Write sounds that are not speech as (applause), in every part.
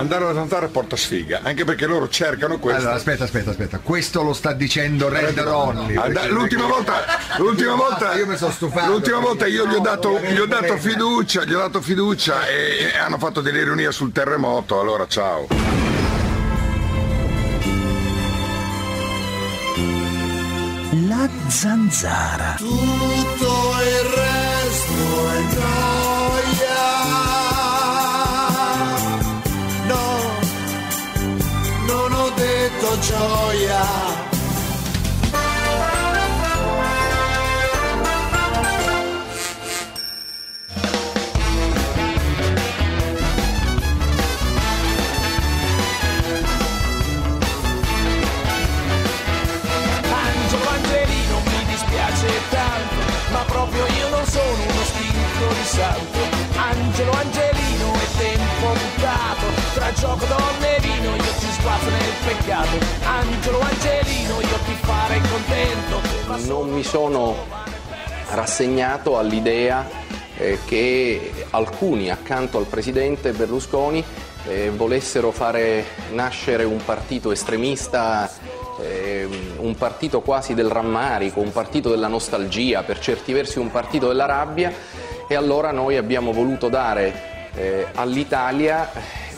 andare alla zanzara porta sfiga, anche perché loro cercano questo. Allora, aspetta, aspetta, aspetta. Questo lo sta dicendo Red Ronnie. Ah, da- L'ultima volta, l'ultima volta, io mi sono stufato. l'ultima volta io gli ho dato, gli ho dato fiducia, gli ho dato fiducia e, e hanno fatto dell'ironia sul terremoto, allora ciao. La zanzara. Tutto il resto è gioia. Salto. Angelo Angelino è tempo buttato, tra gioco donne peccato. Angelo Angelino io ti farei contento. Non mi sono rassegnato all'idea eh, che alcuni accanto al presidente Berlusconi eh, volessero fare nascere un partito estremista, eh, un partito quasi del rammarico, un partito della nostalgia, per certi versi un partito della rabbia e allora noi abbiamo voluto dare eh, all'Italia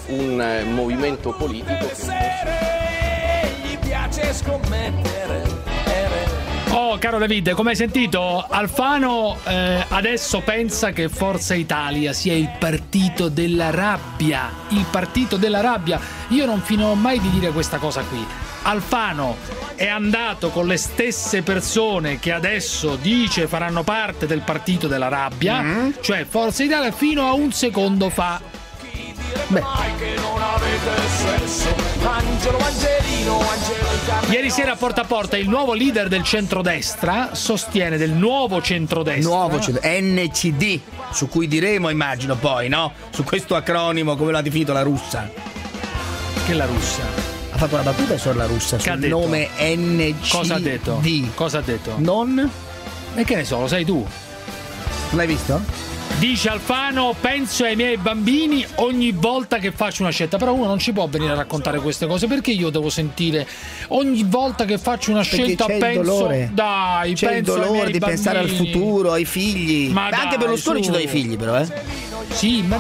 un movimento politico che piace scommettere. ere. Oh, caro David, come hai sentito, Alfano eh, adesso pensa che Forza Italia sia il partito della rabbia. Il partito della rabbia. Io non finirò mai di dire questa cosa qui. Alfano è andato con le stesse persone che adesso dice faranno parte del partito della rabbia, cioè Forza Italia, fino a un secondo fa. Mai che non avete sesso. Angelo Angelino, Angelo il carnevale. Ieri sera a porta a porta il nuovo leader del centrodestra sostiene del nuovo centrodestra. Nuovo cioè, NCD, su cui diremo, immagino poi, no? Su questo acronimo, come l'ha definito la russa. Che la russa. Ha fatto una battuta solo la russa Che sul detto? nome NCD. Cosa ha detto? Cosa ha detto? Non? E che ne so, lo sai tu. L'hai visto? Dice Alfano, penso ai miei bambini ogni volta che faccio una scelta. Però uno non ci può venire a raccontare queste cose perché io devo sentire ogni volta che faccio una Perché scelta c'è il penso. dolore. Dai, C'è il penso ai dolore di pensare al bambini. futuro, ai figli. Ma Beh, anche dai, Berlusconi ci dà i figli, però, eh. Sì, ma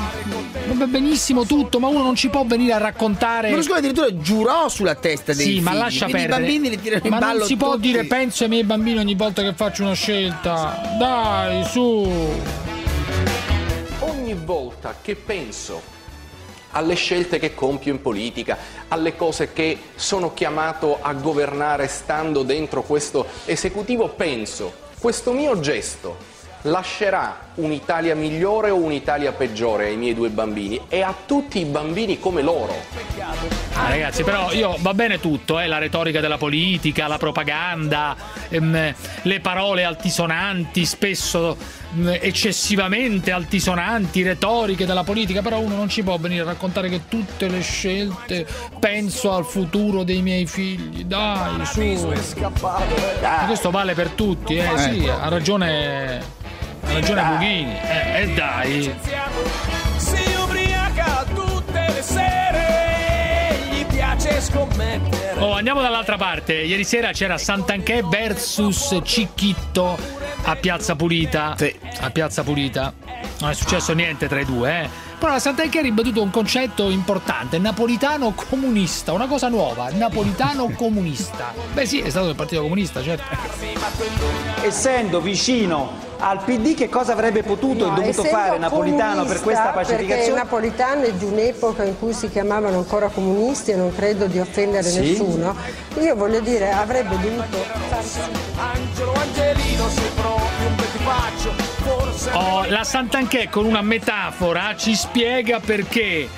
va benissimo tutto, ma uno non ci può venire a raccontare. Berlusconi addirittura giurò sulla testa dei Sì, figli. ma lascia quindi perdere. i bambini li tirano in ma ballo non si può tutti. dire penso ai miei bambini ogni volta che faccio una scelta. Dai, su. Ogni volta che penso alle scelte che compio in politica, alle cose che sono chiamato a governare stando dentro questo esecutivo, penso, questo mio gesto lascerà un'Italia migliore o un'Italia peggiore ai miei due bambini e a tutti i bambini come loro. Ah, ragazzi, però io va bene tutto, eh, la retorica della politica, la propaganda, ehm, le parole altisonanti, spesso ehm, eccessivamente altisonanti, retoriche della politica, però uno non ci può venire a raccontare che tutte le scelte penso al futuro dei miei figli. Dai, su. Ma questo vale per tutti, eh, sì, ha ragione. Ha ragione Bughini. Eh, eh, dai. Si ubriaca tutte le sere, gli piace scommettere. Oh, andiamo dall'altra parte. Ieri sera c'era Santanchè versus Cicchitto a Piazza Pulita. Sì. A Piazza Pulita. Non è successo niente tra i due, eh. Però la Santanchè ha ribattuto un concetto importante, napolitano comunista, una cosa nuova, napolitano comunista. Beh sì, è stato del Partito Comunista, certo. essendo vicino al PD che cosa avrebbe potuto e dovuto fare Napolitano per questa Perché pacificazione? Napolitano è di un'epoca in cui si chiamavano ancora comunisti e non credo di offendere Sì. nessuno. Io voglio dire, avrebbe dovuto farsi Angelo Angelino sei proprio un bel faccio, forse Oh, la Santanchè con una metafora ci spiega perché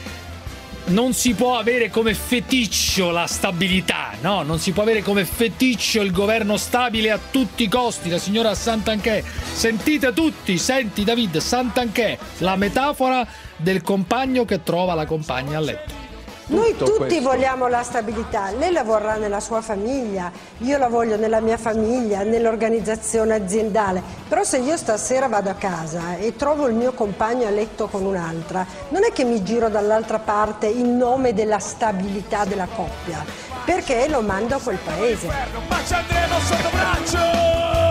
non si può avere come feticcio la stabilità, no? Non si può avere come feticcio il governo stabile a tutti i costi. La signora Santanchè, sentite tutti, senti David, Santanchè, la metafora del compagno che trova la compagna a letto. Noi tutti questo. vogliamo la stabilità, lei la vorrà nella sua famiglia, io la voglio nella mia famiglia, nell'organizzazione aziendale, però se io stasera vado a casa e trovo il mio compagno a letto con un'altra, non è che mi giro dall'altra parte in nome della stabilità della coppia, perché lo mando a quel paese.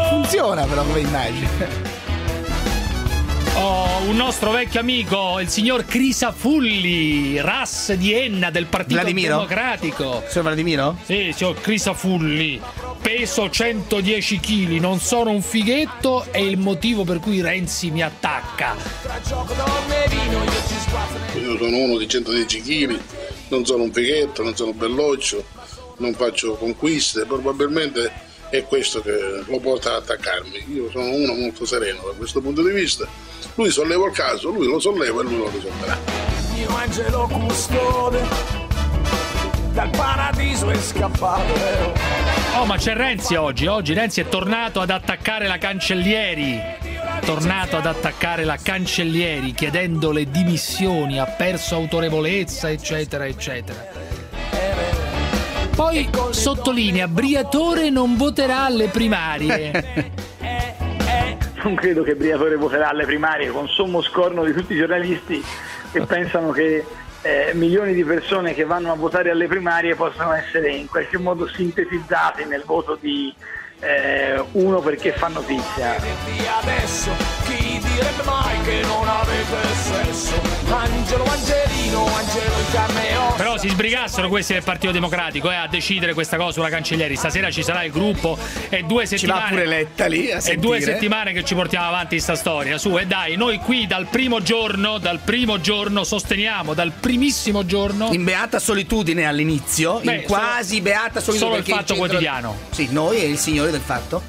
Funziona però come immagine. Oh, un nostro vecchio amico, il signor Crisafulli, Ras di Enna del Partito Vladimiro? Democratico. Signor Vladimiro? Sì, signor Crisafulli, peso 110 kg, non sono un fighetto, è il motivo per cui Renzi mi attacca. Io sono uno di 110 kg, non sono un fighetto, non sono belloccio, non faccio conquiste, probabilmente è questo che lo porta ad attaccarmi. Io sono uno molto sereno da questo punto di vista. Lui solleva il caso, lui lo solleva e lui lo risolverà. mio angelo custode. Dal paradiso è scappato. Oh, ma c'è Renzi oggi. Oggi Renzi è tornato ad attaccare la Cancellieri. Tornato ad attaccare la Cancellieri chiedendo le dimissioni, ha perso autorevolezza, eccetera, eccetera. Poi sottolinea: Briatore non voterà alle primarie. Non credo che Briatore voterà alle primarie con sommo scorno di tutti i giornalisti che pensano che eh, milioni di persone che vanno a votare alle primarie possano essere in qualche modo sintetizzate nel voto di eh, uno perché fa notizia. Adesso chi direbbe mai che non avete sesso? Angelo Angelino, E. Però si sbrigassero questi del Partito Democratico eh, a decidere questa cosa sulla Cancellieri. Stasera ci sarà il gruppo e due Ci settimane. va pure Letta lì a È due settimane che ci portiamo avanti sta storia. Su, e dai, noi qui dal primo giorno, dal primo giorno sosteniamo, dal primissimo giorno. In beata solitudine all'inizio, Beh, in quasi solo- beata solitudine. solo il Fatto centro- Quotidiano. Sì, noi e il signore del fatto.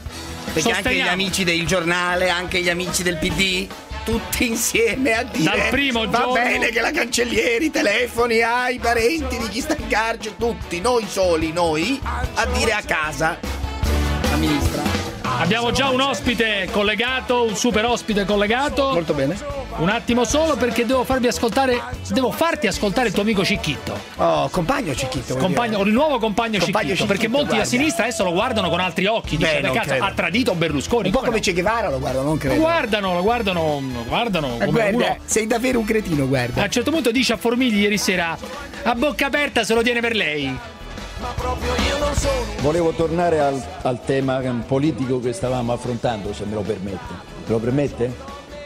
Perché anche gli Sosteniamo. amici del giornale, anche gli amici del PD, tutti insieme a dire Dal primo va giorno- bene che la cancellieri telefoni ai parenti di chi sta in carcere, tutti, noi soli, noi, a dire a casa la ministra. Abbiamo già un ospite collegato, un super ospite collegato. Molto bene. Un attimo solo perché devo farvi ascoltare. Devo farti ascoltare il tuo amico Cicchitto. Oh, compagno Cicchitto. Compagno, il nuovo compagno, Compagno Cicchitto, perché Cicchitto, molti da guarda. sinistra adesso lo guardano con altri occhi. Dice, Beh, "Beh, non cazzo, ha tradito Berlusconi. Un po' Come Che Guevara lo guardo, non no? credo. Lo guardano, lo guardano, lo guardano Eh, guarda, uno. sei davvero un cretino, guarda. A un certo punto dice a Formigli ieri sera: A bocca aperta se lo tiene per lei. Volevo tornare al, al tema politico che stavamo affrontando, se me lo permette. Me lo permette?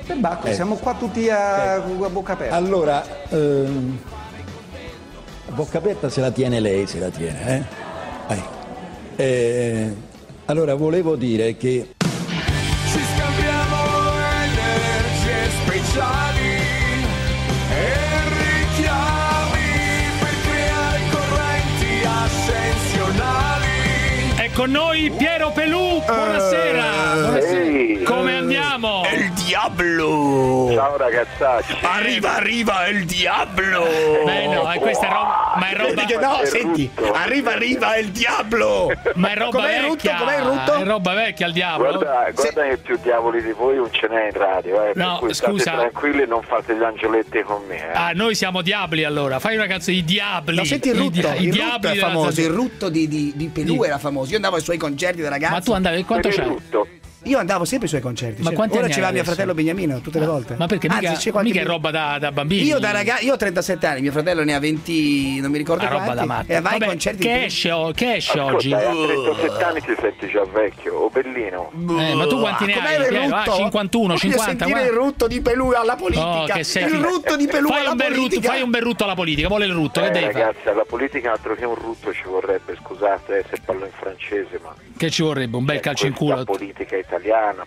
Per Bacco, Eh. siamo qua tutti a, a bocca aperta. Allora, ehm, a bocca aperta se la tiene lei, se la tiene, eh? Eh, allora, volevo dire che con noi Piero Pelù. Buonasera. Ehi. Come andiamo? Il diavolo! Ciao ragazzacci. Arriva, arriva il diavolo! Beh, no, questa è roba. Ma è roba. Che no, È senti, rutto. arriva, arriva il diavolo! Ma è roba Com'è il rutto? vecchia. Com'è il rutto? È roba vecchia al diavolo. Guarda, guarda che più diavoli di voi non ce n'è in radio, eh, No, per cui scusa. state tranquilli e non fate gli angioletti con me. Eh. Ah, noi siamo diabli allora. Fai una canzone di diabli. No, senti il rutto, i il rutto diabli è famoso, il rutto di, di, di Pelù era famoso. Io andavo ai suoi concerti da ragazzo. Ma tu andavi quanto il c'hai? rutto. Io andavo sempre ai suoi concerti. Ma certo. quanti Ora ci va mio fratello Beniamino tutte le volte. Ma perché Anzi, mica, qualche- mica è roba da, da bambini? Io da ragazzo, io ho 37 anni, mio fratello ne ha 20, non mi ricordo Una roba quanti. da matta. E vai ai Vabbè, concerti che di- esce, che esce Ascolta, oggi? eh, a 37 anni ti senti già vecchio, o bellino. Eh, ma tu quanti ne Com'è hai? il Piero? Ah, rutto? 51, Voglio 50. sentire guarda. il rutto di Pelù alla politica. Oh, che sei il rutto di Pelù fai alla un, bel rutto, politica. fai un bel rutto alla politica. Vuole il rutto, che Eh, devi fare? ragazzi, alla politica altro che un rutto ci vorrebbe, scusate eh, se parlo in francese, ma Che ci vorrebbe? Un bel calcio in culo. politica italiana,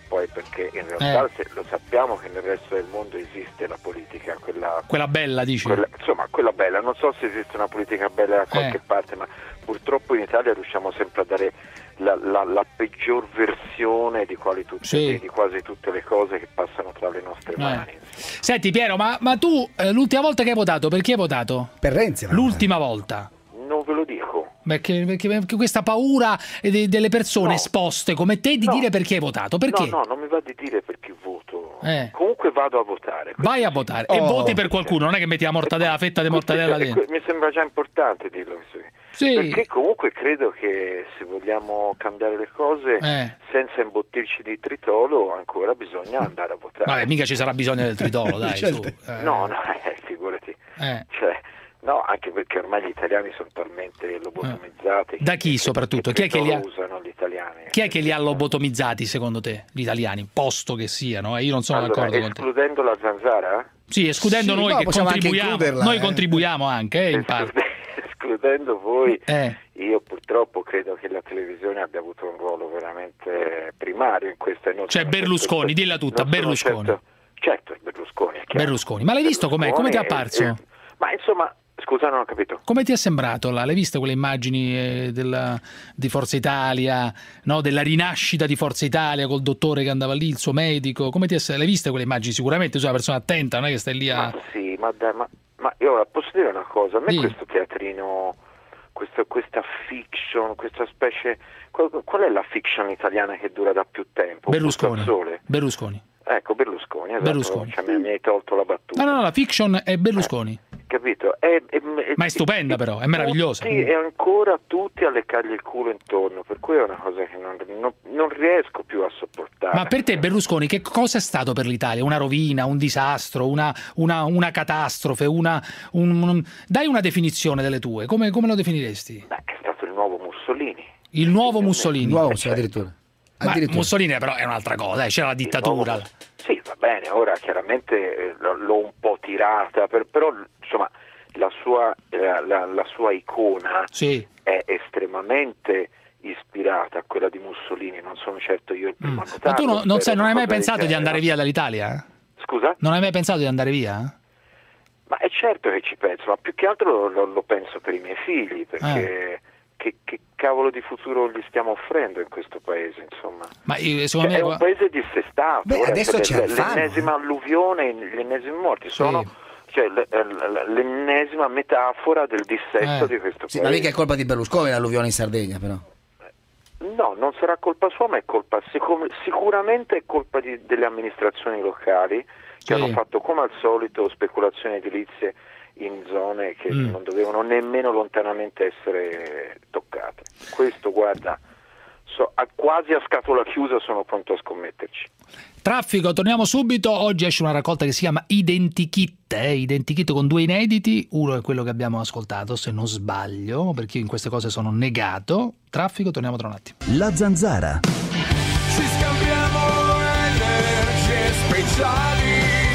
poi perché in realtà Eh. se- lo sappiamo che nel resto del mondo esiste la politica, quella Quella bella, dici? Quella- insomma, quella bella, non so se esiste una politica bella da qualche Eh. parte, ma purtroppo in Italia riusciamo sempre a dare la, la- la peggior versione di, quali tutte- Sì. di quasi tutte le cose che passano tra le nostre Eh. mani. Senti Piero, ma, ma tu eh, l'ultima volta che hai votato, per chi hai votato? Per Renzi. L'ultima volta. Non ve lo dico. Perché, perché- perché questa paura de- delle persone esposte come te di dire perché hai votato? Perché? No, no, non mi va di dire per chi voto. Eh. Comunque vado a votare. Vai a votare e Oh. voti per qualcuno, non è che metti la mortadella, la fetta di mortadella Eh, dentro. Mi sembra già importante dirlo. Sì. Perché comunque credo che se vogliamo cambiare le cose Eh. senza imbottirci di tritolo ancora bisogna andare a votare. Vabbè, mica ci sarà bisogno del tritolo, (laughs) dai. Certo. Eh. No, no, (laughs) eh, figurati. Eh. Cioè, no, anche perché ormai gli italiani sono talmente lobotomizzati. Da chi soprattutto? Chi è che li ha, usano gli italiani? chi è che li ha lobotomizzati secondo te, gli italiani? Posto che siano, eh, io non sono Allora, d'accordo con te. escludendo la zanzara? Sì, escludendo Sì, noi no, che contribuiamo, noi eh. contribuiamo anche, eh, in parte. (laughs) escludendo voi, Eh. io purtroppo credo che la televisione abbia avuto un ruolo veramente primario in questa. e non Cioè Berlusconi, certo- dilla tutta, Berlusconi. Certo, certo, Berlusconi. Berlusconi. Ma l'hai visto com'è? Come ti è apparso? Ma insomma, scusa, non ho capito. Come ti è sembrato là? L'hai viste quelle immagini eh, della- di Forza Italia, no? della rinascita di Forza Italia col dottore che andava lì, il suo medico? Come ti è, l'hai viste quelle immagini? Sicuramente tu sei una persona attenta, non è che stai lì a... Sì, ma, dai, ma, ma io ora posso dire una cosa, a me Sì. questo teatrino, questo- questa fiction, questa specie, qual, qual è la fiction italiana che dura da più tempo? Berlusconi. Berlusconi. Ecco, Berlusconi, esatto, Berlusconi. Cioè, mi, mi hai tolto la battuta, No, no, no, la fiction è Berlusconi. capito? È- è- è- Ma è stupenda però, è meravigliosa. tutti e ancora tutti a leccargli il culo intorno, per cui è una cosa che non, non- non riesco più a sopportare. Ma per te Berlusconi che cosa è stato per l'Italia? Una rovina, un disastro, una, una- una catastrofe, una, un- un- dai una definizione delle tue, come, come lo definiresti? È stato il nuovo Mussolini. Il nuovo Mussolini. Nuovo, sì, addirittura. Ma. Mussolini però è un'altra cosa, eh, c'era la dittatura. Sì, va bene, ora chiaramente eh, l'ho un po' tirata, per- però insomma la sua, la, la- la sua icona Sì. è estremamente ispirata a quella di Mussolini, non sono certo io il primo a Ma notarlo. tu non, non, sai- non hai mai pensato di andare via dall'Italia? Scusa? Non hai mai pensato di andare via? Ma è certo che ci penso, ma più che altro lo, lo penso per i miei figli, perché che, che cavolo di futuro gli stiamo offrendo in questo paese, insomma. Ma io, secondo Cioè, me... è un paese dissestato, Beh, ora adesso c'è l'ennesima alluvione, gli ennesimi morti, sono cioè, l- l'ennesima metafora del dissesto Eh. di questo Sì, ma paese. mica è colpa di Berlusconi l'alluvione in Sardegna, però. No, non sarà colpa sua, ma è colpa sicur- sicuramente è colpa di- delle amministrazioni locali che Sì. hanno fatto come al solito speculazioni edilizie in zone che Mm. non dovevano nemmeno lontanamente essere toccate. Questo, guarda, so- a- quasi a scatola chiusa sono pronto a scommetterci. Traffico, torniamo subito. Oggi esce una raccolta che si chiama Identikit, eh? Identikit con due inediti. Uno è quello che abbiamo ascoltato, se non sbaglio, perché io in queste cose sono negato. Traffico, torniamo tra un attimo. La zanzara. Ci scambiamo energie speciali.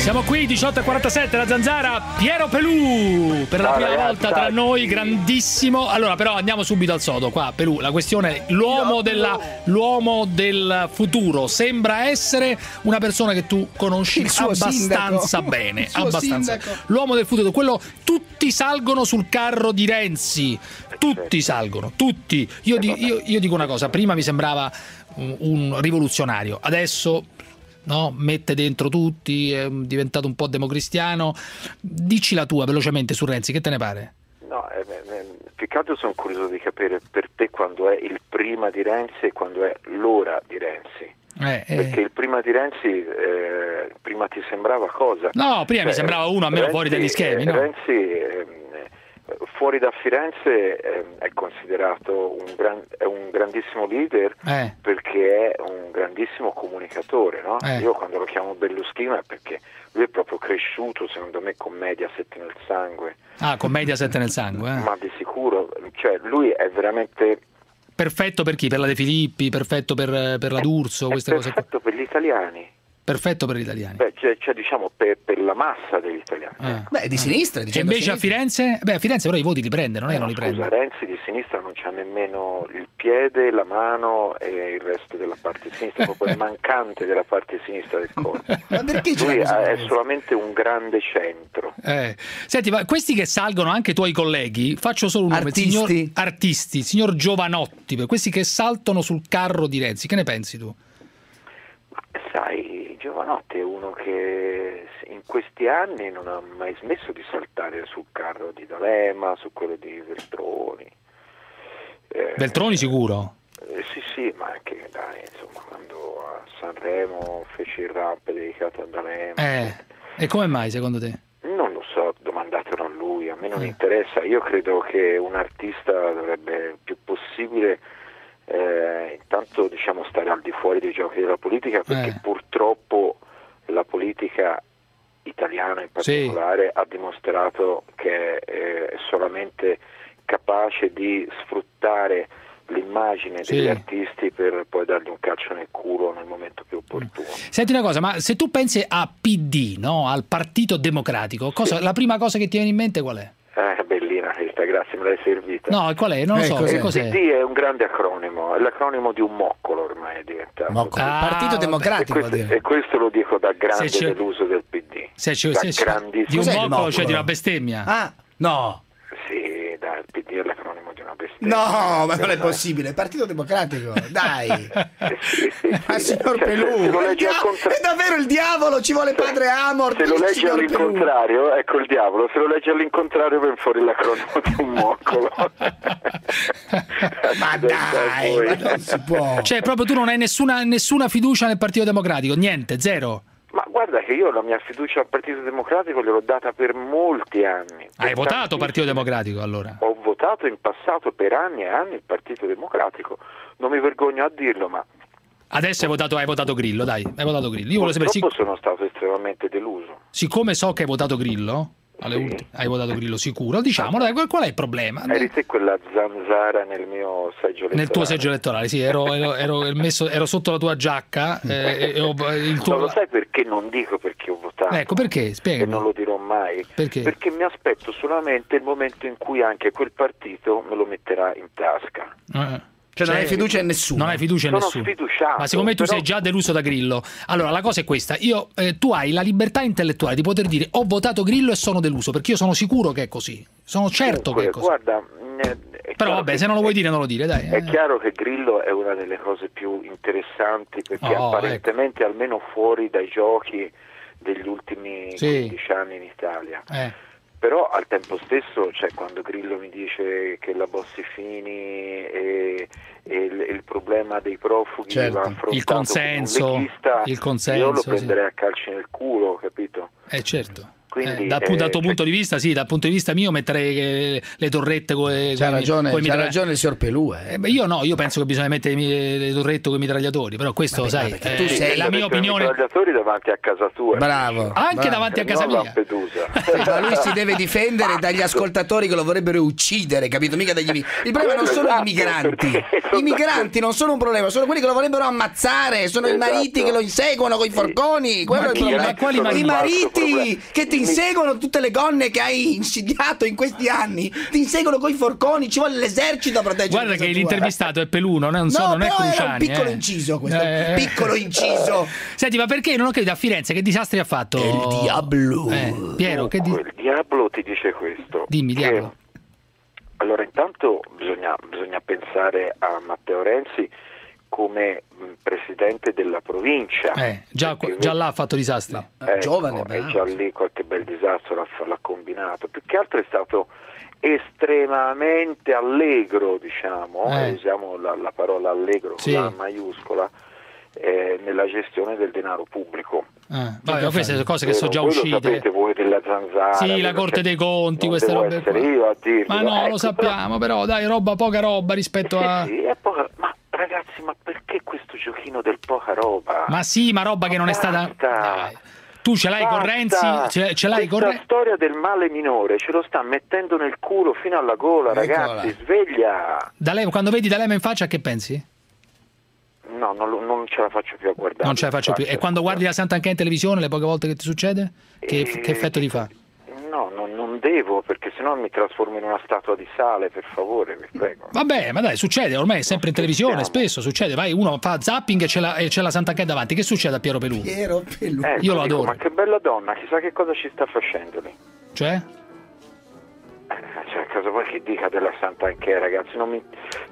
Siamo qui, 18.47, la zanzara, Piero Pelù, per la Ciao, prima ragazzi, volta tra noi, grandissimo. Allora, però andiamo subito al sodo, qua, Pelù, la questione l'uomo, della- l'uomo del futuro sembra essere una persona che tu conosci abbastanza sindaco. (laughs) bene, abbastanza. sindaco. L'uomo del futuro, quello tutti salgono sul carro di Renzi, tutti salgono, tutti. Io, di- io- io dico una cosa, prima mi sembrava un rivoluzionario, adesso no, mette dentro tutti, è diventato un po' democristiano. Dici la tua velocemente su Renzi, che te ne pare? No, eh, eh, più che altro sono curioso di capire per te quando è il prima di Renzi e quando è l'ora di Renzi. Eh, eh. Perché il prima di Renzi, eh, prima ti sembrava cosa? No, prima mi Cioè, sembrava uno almeno Renzi- fuori dagli schemi, eh, no? Renzi ehm, eh, fuori da Firenze ehm, è considerato un, gran- è un grandissimo leader Eh. perché è un grandissimo comunicatore. no? Eh. Io quando lo chiamo Berlusconi è perché lui è proprio cresciuto, secondo me, con Mediaset nel sangue. Ah, con Mediaset nel sangue. eh. Ma di sicuro, cioè lui è veramente Perfetto per chi? Per la De Filippi, perfetto per, per la D'Urso, queste cose qua. perfetto per gli italiani. Perfetto per gli italiani. Beh, cioè, cioè, diciamo per, per la massa degli italiani. Eh. Beh, di sinistra, E dicendo invece a Firenze? Beh, a Firenze però i voti li prende, non è che non li Scusa, prende. Renzi di sinistra non c'ha nemmeno il piede, la mano e il resto della parte sinistra, proprio il (laughs) mancante della parte sinistra del corpo. (laughs) Ma perché ce Lui è solamente un grande centro. Eh. Senti, ma questi che salgono, anche i tuoi colleghi, faccio solo un nome, Artisti. signor artisti, signor Giovanotti, per questi che saltano sul carro di Renzi, che ne pensi tu? Sai, Giovanotti è uno che in questi anni non ha mai smesso di saltare sul carro di D'Alema, su quello di Veltroni. Eh, Veltroni sicuro. eh, sì, sì, ma anche dai, insomma, quando a Sanremo fece il rap dedicato a D'Alema. Eh, e come mai secondo te? Non lo so, domandatelo a lui, a me non Eh. interessa. Io credo che un artista dovrebbe più possibile eh, intanto diciamo stare al di fuori dei giochi della politica perché Eh. purtroppo la politica italiana in Sì. particolare ha dimostrato che è solamente capace di sfruttare l'immagine Sì. degli artisti per poi dargli un calcio nel culo nel momento più opportuno. Senti una cosa, ma se tu pensi a PD, no? al Partito Democratico, cosa- la prima cosa che ti viene in mente qual è? Eh, grazie, me l'hai servita. No, qual è? Non lo Eh, so, che cos'è? Il PD è un grande acronimo, è l'acronimo di un moccolo ormai è diventato. Ah, Partito. Democratico, E questo, vuol dire. e questo lo dico da grande deluso del PD. Se c'è, da se c'è- di un il moccolo, cioè moccolo? di una bestemmia. Ah, no. Sì, dai, il PD è l'acronimo di una bestemmia. No, ma non è possibile. Partito Democratico, dai. Ma signor Pelù, se al dia- contra- è davvero il diavolo, ci vuole padre Amor. Se lo leggi signor Pelù. all'incontrario, ecco il diavolo, se lo leggi all'incontrario viene fuori l'acronimo di un moccolo. ma dai, ma non si può. Cioè, proprio tu non hai nessuna, nessuna fiducia nel Partito Democratico, niente, zero. Ma guarda che io la mia fiducia al Partito Democratico gliel'ho data per molti anni. Hai votato Partito Democratico allora? Ho votato in passato per anni e anni il Partito Democratico, non mi vergogno a dirlo, ma Adesso hai votato, hai votato Grillo, dai, hai votato Grillo. Io volevo sapere, purtroppo sic- sono stato estremamente deluso. siccome so che hai votato Grillo, alle ultime, hai votato Grillo sicuro, diciamo, dai, qual, è il problema? Eri te quella zanzara nel mio seggio Nel tuo elettorale. seggio elettorale, sì, ero, ero- ero messo- ero sotto la tua giacca eh, e ho- il tuo... Non lo sai perché non dico perché ho votato? Ecco, perché? e Spiegami. non lo dirò mai. Perché? Perché mi aspetto solamente il momento in cui anche quel partito me lo metterà in tasca. Eh. Cioè, non hai fiducia in nessuno. Non hai fiducia in nessuno. Ma secondo me tu però- sei già deluso da Grillo. Allora, la cosa è questa: io, eh, tu hai la libertà intellettuale di poter dire ho votato Grillo e sono deluso, perché io sono sicuro che è così. Sono certo che è così. Guarda, eh, è Però vabbè, che- se non lo vuoi dire, non lo dire, dai. È eh. chiaro che Grillo è una delle cose più interessanti perché Oh, ecco. apparentemente almeno fuori dai giochi degli ultimi Sì. 15 anni in Italia. Eh. Però al tempo stesso, cioè, quando Grillo mi dice che la Bossi-Fini e, e il, il problema dei profughi Certo. va affrontato Il consenso, con il consenso, io lo sì. prenderei a calci nel culo, capito? Eh, certo. Quindi, Eh, dal, pu- eh, dal tuo punto di vista, sì, dal punto di vista mio metterei eh, le torrette con C'ha ragione, c'ha ragione il signor Pelù. Eh. io no, io penso che bisogna mettere i le torrette con i mitragliatori, però questo, sai, perché eh, tu sei- è la mia Mettere i opinione. mitragliatori davanti a casa tua. Bravo. Anche bravo. davanti a casa non mia. Lampedusa. (laughs) Ma lui si deve difendere dagli ascoltatori che lo vorrebbero uccidere, capito? Mica dagli Il problema non sono Esatto, i migranti. perché- I migranti non sono un problema, sono quelli che lo vorrebbero ammazzare, sono i Esatto. mariti che lo inseguono con i forconi. Quello Ma è il problema. ma quali I mariti? mariti che ti inseguono tutte le donne che hai insidiato in questi anni, ti inseguono con i forconi, ci vuole l'esercito a proteggere Guarda che l'intervistato è Peluno, non, so, No, non è era un Cruciani. piccolo eh. inciso questo, Eh. piccolo inciso. Senti, ma perché non ho capito a Firenze che disastri ha fatto? Il diavolo. Eh, Piero, che di- il diavolo ti dice questo. Dimmi, che- diavolo. Allora, intanto bisogna, bisogna pensare a Matteo Renzi come mh, presidente della provincia. Eh, già, Perché già là ha fatto disastri. Ecco, giovane, bravo. già lì qualche bel disastro l'ha, l'ha combinato. Più che altro è stato estremamente allegro, diciamo, Eh. usiamo la, la parola allegro Sì. con la maiuscola, eh, nella gestione del denaro pubblico. Eh, vabbè, ma queste sono cose che Eh, sono già voi Lo uscite. sapete voi della zanzara. Sì, la Corte dei Conti, non queste robe io a dirvelo. Ma no, Ecco, lo sappiamo, però dai, roba, poca roba rispetto però- a... Sì, è poca- Ma ragazzi, ma perché questo giochino del poca roba? Ma sì, ma roba che non è stata... Tu ce l'hai con Basta. Renzi? Ce, ce l'hai con Renzi? storia del male minore ce lo sta mettendo nel culo fino alla gola, ragazzi, sveglia! D'Alema- quando vedi D'Alema in faccia che pensi? No, non, non ce la faccio più a guardare. Non ce la faccio più. E quando guardi la Sant'Anchè in televisione, le poche volte che ti succede? Che, Eh, che effetto ti fa? No, non, non devo, perché sennò mi trasformo in una statua di sale, per favore, vi prego. Vabbè, ma dai, succede, ormai è sempre in televisione, spesso succede. Vai, uno fa zapping e c'è la, e c'è la Sant'Anchè davanti. Che succede a Piero Pelù? Piero Pelù. Ecco, Io lo dico, adoro. Ma che bella donna, chissà che cosa ci sta facendo lì. Cioè? Cioè, cosa vuoi che dica della Sant'Anchè, ragazzi? Non mi...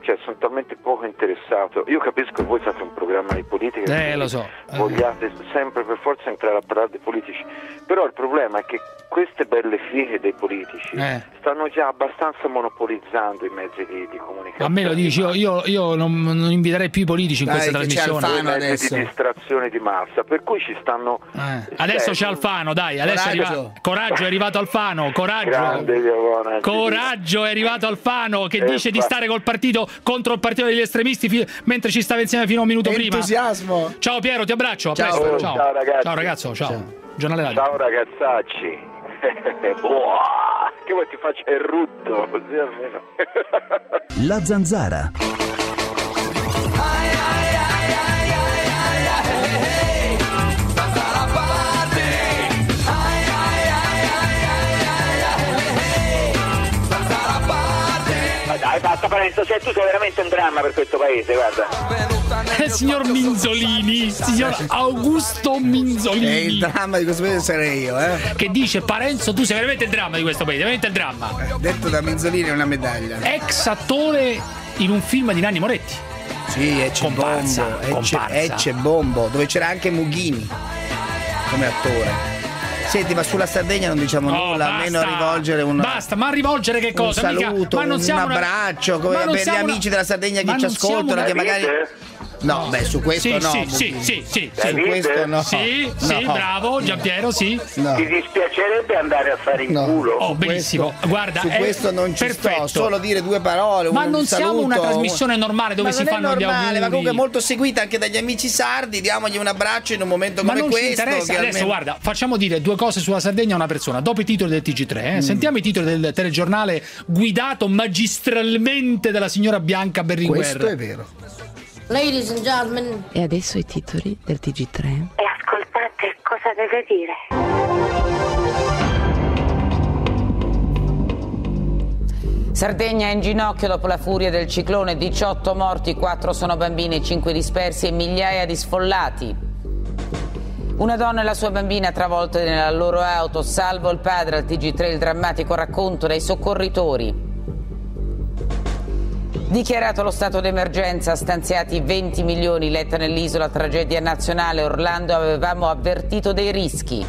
cioè, sono talmente poco interessato. Io capisco che voi fate un programma di politica. Eh, lo so. Eh. Vogliate sempre per forza entrare a parlare dei politici. Però il problema è che queste belle fighe dei politici Eh. stanno già abbastanza monopolizzando i mezzi di, di comunicazione. A me lo dici, io, io- io non, non inviterei più i politici in questa trasmissione. I mezzi di distrazione di massa, per cui ci stanno... Eh, Adesso c'è Alfano, dai, adesso è Coraggio. arrivato, coraggio è arrivato Alfano, coraggio. Grande Giovanna, Coraggio è arrivato Alfano che Eh, dice di stare col partito contro il partito degli estremisti mentre ci stava insieme fino a un minuto prima. Entusiasmo. Ciao Piero, ti abbraccio. A Ciao. presto. Ciao. ciao, ragazzi. Ciao ragazzo, ciao. Giornale radio. Ciao ragazzacci. (laughs) Buah, che vuoi ti faccia il rutto, così almeno. (laughs) La zanzara. Basta Parenzo, cioè tu sei veramente un dramma per questo paese, guarda. Eh, signor Minzolini, signor Augusto Minzolini. E il dramma di questo paese sarei io, eh. Che dice Parenzo, tu sei veramente il dramma di questo paese, veramente il dramma. Detto da Minzolini è una medaglia. Ex attore in un film di Nanni Moretti. Sì, Ecce Comparsa, Bombo, Ecce. Ecce Bombo, dove c'era anche Mughini come attore. Senti, ma sulla Sardegna non diciamo No, nulla, basta. almeno rivolgere un Basta, ma rivolgere che cosa? Un Mica- saluto, non un abbraccio come per gli siamo una- amici della Sardegna ma che ci ascoltano, una- che magari. No, beh, su questo Sì, no. sì, sì, sì, sì, Su sì. questo no. Sì, sì, No. bravo, Giampiero, sì. Ti dispiacerebbe andare a fare in No. culo? Oh, benissimo. Guarda, Su è questo non ci perfetto. sto, solo dire due parole. Ma un non siamo saluto, una un- trasmissione normale dove Ma si non fanno è gli normale, auguri. ma comunque molto seguita anche dagli amici sardi. Diamogli un abbraccio in un momento Ma come non ci questo. Adesso almeno- guarda, facciamo dire due cose sulla Sardegna a una persona. Dopo i titoli del TG3, eh, sentiamo i titoli del telegiornale guidato magistralmente dalla signora Bianca Berlinguer. Questo è vero. Ladies and gentlemen. E adesso i titoli del TG3. E ascoltate cosa deve dire. Sardegna è in ginocchio dopo la furia del ciclone, 18 morti, 4 sono bambini, 5 dispersi e migliaia di sfollati. Una donna e la sua bambina travolte nella loro auto, salvo il padre al TG3, il drammatico racconto dei soccorritori. Dichiarato lo stato d'emergenza, stanziati 20 milioni, letta nell'isola tragedia nazionale, Orlando avevamo avvertito dei rischi.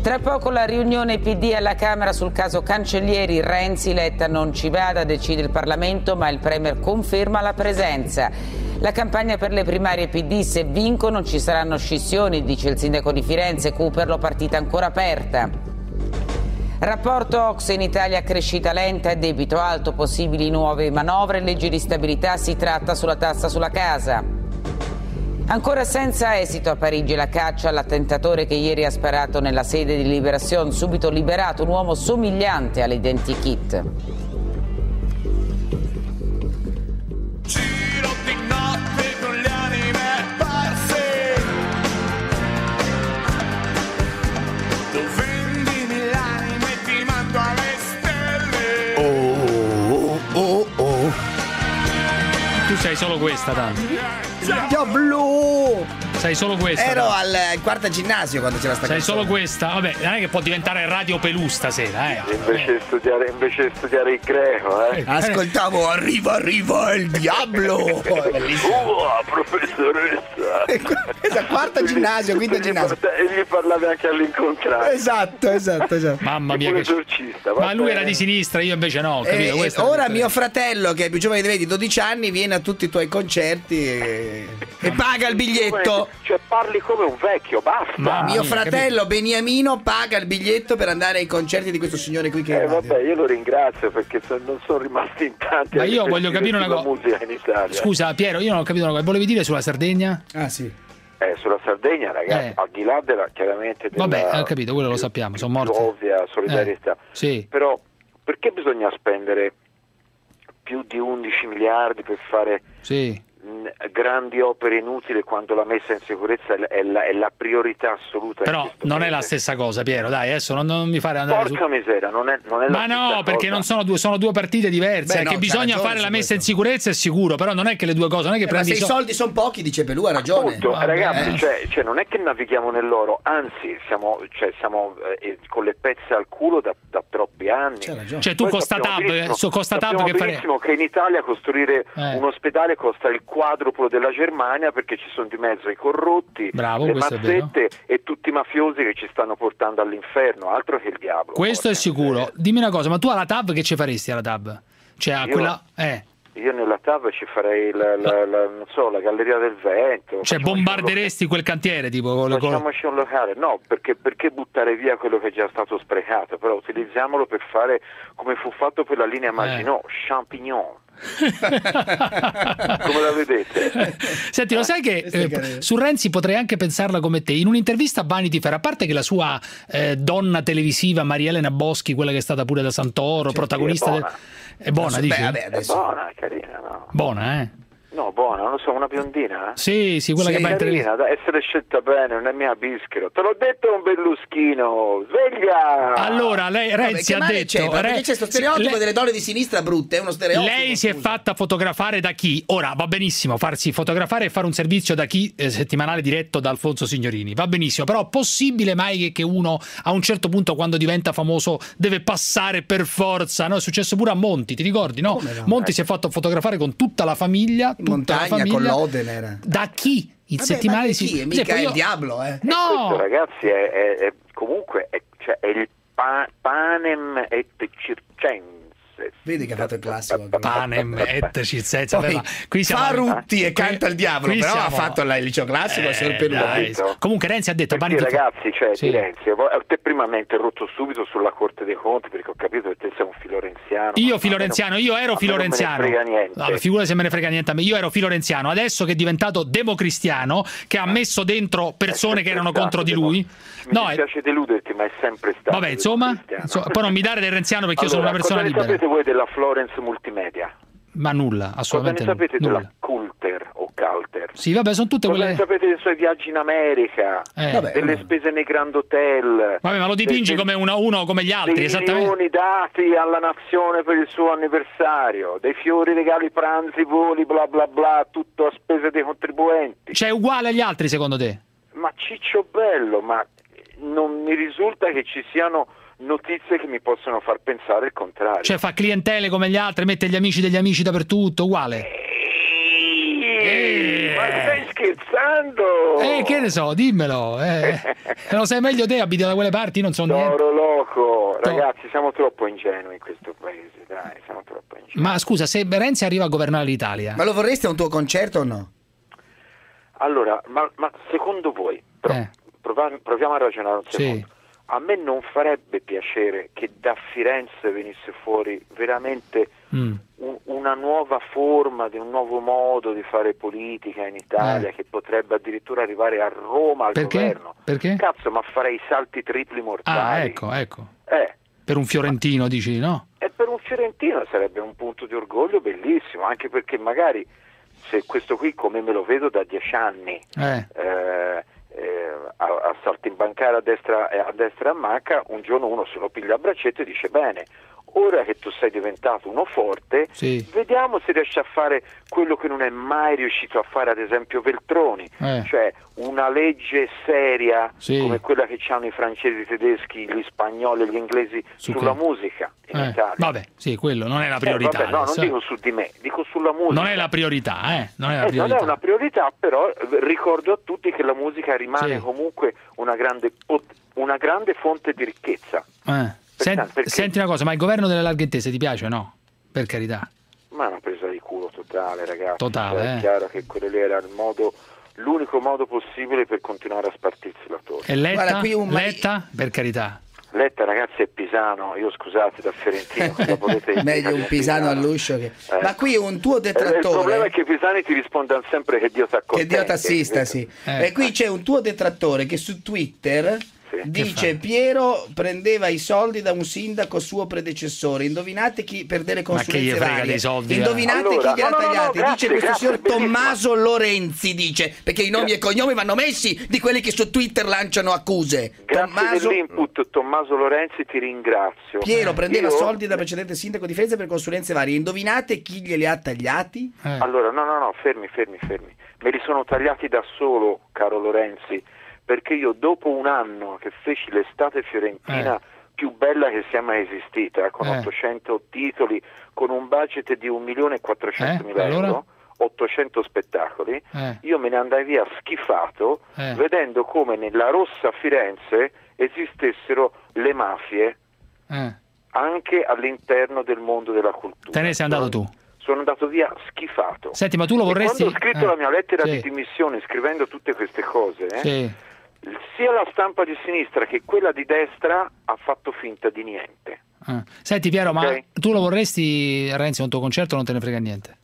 Tra poco la riunione PD alla Camera sul caso Cancellieri, Renzi, Letta non ci vada, decide il Parlamento, ma il Premier conferma la presenza. La campagna per le primarie PD, se vincono ci saranno scissioni, dice il sindaco di Firenze, Cooperlo partita ancora aperta. Rapporto Ox in Italia crescita lenta e debito alto, possibili nuove manovre, leggi di stabilità, si tratta sulla tassa sulla casa. Ancora senza esito a Parigi la caccia all'attentatore che ieri ha sparato nella sede di Liberazione, subito liberato un uomo somigliante all'identikit. Tu sei solo questa, tanto. Io Sei solo questa. Ero tanto. al quarta ginnasio quando c'era sta Sei canzone. solo questa. Vabbè, non è che può diventare Radio Pelù stasera, eh. Invece di studiare, invece di studiare il greco, eh. Ascoltavo arriva, arriva il diavolo! (laughs) Bellissimo. Uh, professoressa! Questa quarta ginnasio, quinta ginnasio. E gli parlavi anche all'incontrario. Esatto, esatto, esatto. (laughs) Mamma mia, che. esorcista, Ma lui era di sinistra, io invece no, E, capito? e Questa è la ora mio fratello, che è più giovane di me di 12 anni, viene a tutti i tuoi concerti e, (laughs) e paga il biglietto. Cioè parli come un vecchio, basta. mio fratello Beniamino paga il biglietto per andare ai concerti di questo signore qui che Eh vabbè, io lo ringrazio perché non sono rimasti in tanti. Ma io voglio capire una cosa. musica in Italia. Scusa, Piero, io non ho capito una cosa. Volevi dire sulla Sardegna? Ah, sì. Eh, sulla Sardegna, ragazzi, Eh. al di là della, chiaramente della Vabbè, ho capito, quello lo sappiamo, sono morti. ovvia solidarietà, Eh, sì. però perché bisogna spendere più di 11 miliardi per fare Sì. Grandi opere inutili quando la messa in sicurezza è la, è la- priorità assoluta? Però non è la paese? stessa cosa, Piero, dai, adesso non, non mi fare andare su... Porca miseria, non è, non è la Ma no, perché cosa. non sono due, sono due partite diverse. Beh, è no, che c'ha bisogna fare la su messa in sicurezza è sicuro, però non è che le due cose, non è che Eh, ma prendi se i so- soldi sono pochi, dice Pelù, ha ragione. Appunto, Vabbè. ragazzi, cioè, cioè, non è che navighiamo nell'oro, anzi siamo, cioè, siamo eh, con le pezze al culo da, da troppi anni. Cioè, tu Poi con sta sappiamo tab, benissimo- su- con sta tab che fare- che in Italia costruire Eh. un ospedale costa il quadruplo della Germania perché ci sono di mezzo i corrotti, Bravo, le mazzette e tutti i mafiosi che ci stanno portando all'inferno, altro che il diavolo. Questo è sicuro. Dimmi una cosa, ma tu alla tab che ci faresti alla tab? Cioè, a Io- quella. Eh. Io nella TAV ci farei la, la- la- non so, la Galleria del Vento. Cioè, bombarderesti quel cantiere, tipo. Facciamoci un locale, no, perché, perché buttare via quello che è già stato sprecato? Però utilizziamolo per fare come fu fatto per la linea Eh. Maginot, champignon. (laughs) come la vedete? Senti, lo sai che eh, su Renzi potrei anche pensarla come te. In un'intervista a Vanity Fair, a parte che la sua eh, donna televisiva, Maria Elena Boschi, quella che è stata pure da Santoro, protagonista è del- buona. È buona, Beh, vabbè, È buona, carina, no? Buona, eh? No, buona, non lo so, una biondina? eh? Sì, sì, quella Sì, che va in televisione. da essere scelta bene, non è mia bischero. Te l'ho detto un belluschino, sveglia! Allora, lei, Vabbè, Renzi che ha detto. c'è? Perché Re- c'è sto stereotipo lei- delle donne di sinistra brutte, è uno stereotipo. Lei si è fatta fotografare da chi? Ora va benissimo farsi fotografare e fare un servizio da chi eh, settimanale diretto da Alfonso Signorini, va benissimo, però possibile mai che, che uno a un certo punto quando diventa famoso deve passare per forza? No? È successo pure a Monti, ti ricordi? No? No? Monti si è fatto fotografare con tutta la famiglia, montagna con l'Oden era. Da chi? Il Vabbè, settimanale ma di chi? Mica è il io- diavolo, eh. Questo, No! ragazzi, è, è- è- comunque è, cioè, è il pa- panem et circenses. Vedi che ha fatto il classico. Panem et aveva- qui siamo- fa Rutti e canta il diavolo, però siamo- ha fatto il liceo classico, Eh, sempre. Comunque Renzi ha detto Perché ragazzi, cioè, Sì. di Renzi, te prima mi hai interrotto subito sulla Corte dei Conti perché ho capito che te sei un filorenziano. Io filorenziano, io ero filorenziano. frega niente. Vabbè, figura se me ne frega niente a me. Io ero filorenziano, adesso che è diventato democristiano, che ha messo dentro persone che erano contro di lui. Mi No, dispiace deluderti, ma è sempre stato. vabbè, insomma, insomma, poi non mi dare del renziano perché io sono una persona libera. sapete voi della Florence Multimedia? Ma nulla, Cosa ne assolutamente sapete nulla. della Coulter o Calter? Sì, vabbè, sono tutte Cosa quelle ne sapete dei suoi viaggi in America? Eh. Vabbè, delle spese nei Grand Hotel? Vabbè, ma lo dipingi dei- come una- uno come gli altri, dei esattamente. milioni dati alla nazione per il suo anniversario, dei fiori, regali, pranzi, voli, bla bla bla, tutto a spese dei contribuenti. Cioè, uguale agli altri, secondo te? Ma Ciccio Bello, ma non mi risulta che ci siano notizie che mi possono far pensare il contrario. Cioè, fa clientele come gli altri, mette gli amici degli amici dappertutto, uguale. Ehi, Ma stai scherzando? Eh, che ne so, dimmelo. Eh, (laughs) lo sai meglio te, abiti da quelle parti, non so niente. Toro loco, ragazzi, siamo troppo ingenui in questo paese, dai, siamo troppo ingenui. Ma scusa, se Renzi arriva a governare l'Italia, Ma lo vorresti a un tuo concerto o no? Allora, ma, ma secondo voi, pro- prova- proviamo a ragionare un Sì. A me non farebbe piacere che da Firenze venisse fuori veramente Mm. un- una nuova forma, di un nuovo modo di fare politica in Italia Eh. che potrebbe addirittura arrivare a Roma al Perché? governo. Perché? Cazzo, ma farei salti tripli Ah, mortali. ecco, ecco. Eh, Per un fiorentino, dici, no? e per un fiorentino sarebbe un punto di orgoglio bellissimo, anche perché magari se questo qui come me lo vedo da dieci anni Eh. Eh, a, a saltimbancare a destra a destra a manca, un giorno uno se lo piglia a braccetto e dice bene, ora che tu sei diventato uno forte, Sì. vediamo se riesci a fare quello che non è mai riuscito a fare ad esempio Veltroni, Eh. cioè una legge seria Sì. come quella che hanno i francesi, i tedeschi, gli spagnoli e gli inglesi Su sulla che? musica in Eh, Italia. Vabbè, sì, quello non è la Eh, priorità. vabbè, no, non eh. dico su di me, dico sulla musica. Non è la priorità, eh? Non è la Eh, non priorità. è una priorità, però eh, ricordo a tutti che la musica rimane Sì. comunque una grande, una grande fonte di ricchezza. Eh. Sen- perché- Senti una cosa, ma il governo delle larghe intese ti piace o no? Per carità. Ma è una presa di culo totale, ragazzi. Totale, Cioè, eh. È chiaro che quello lì era il modo, l'unico modo possibile per continuare a spartirsi la torre. E Letta? Guarda, qui un Letta? Per carità. Letta, ragazzi, è pisano. Io scusate, da Fiorentino, (laughs) cosa volete dire? Meglio un pisano all'uscio che... Ma qui un tuo Eh, Il problema detrattore... è che i pisani ti rispondono sempre che Dio sa Che Dio t'assista, sì. Eh. E qui c'è un tuo detrattore che su Twitter dice Piero prendeva i soldi da un sindaco suo predecessore. Indovinate chi per delle Ma che gli consulenze dei soldi, Indovinate Allora, chi gliela no, no, grazie, dice questo grazie, signor. Tommaso Lorenzi dice perché i nomi e cognomi vanno messi di quelli che su Twitter lanciano accuse. Grazie Tommaso dell'input, Tommaso Lorenzi, ti ringrazio. Piero prendeva Io- soldi da precedente sindaco di Firenze per consulenze varie. Indovinate chi glieli ha tagliati? Eh. Allora, no, no, no, fermi, fermi, fermi. Me li sono tagliati da solo, caro Lorenzi, perché io dopo un anno che feci l'estate fiorentina Eh. più bella che sia mai esistita, con Eh. 800 titoli, con un budget di 1.400.000 Eh, allora? euro, 800 spettacoli, Eh. io me ne andai via schifato Eh. vedendo come nella rossa Firenze esistessero le mafie Eh. anche all'interno del mondo della cultura. Te ne sei andato tu. Sono andato via schifato. Senti, ma tu lo E vorresti... Quando ho scritto eh, la mia lettera sì, di dimissione scrivendo tutte queste cose, eh, sì. Sia la stampa di sinistra che quella di destra ha fatto finta di niente. Eh. Senti Piero, ma Ok. tu lo vorresti Renzi un tuo concerto non te ne frega niente?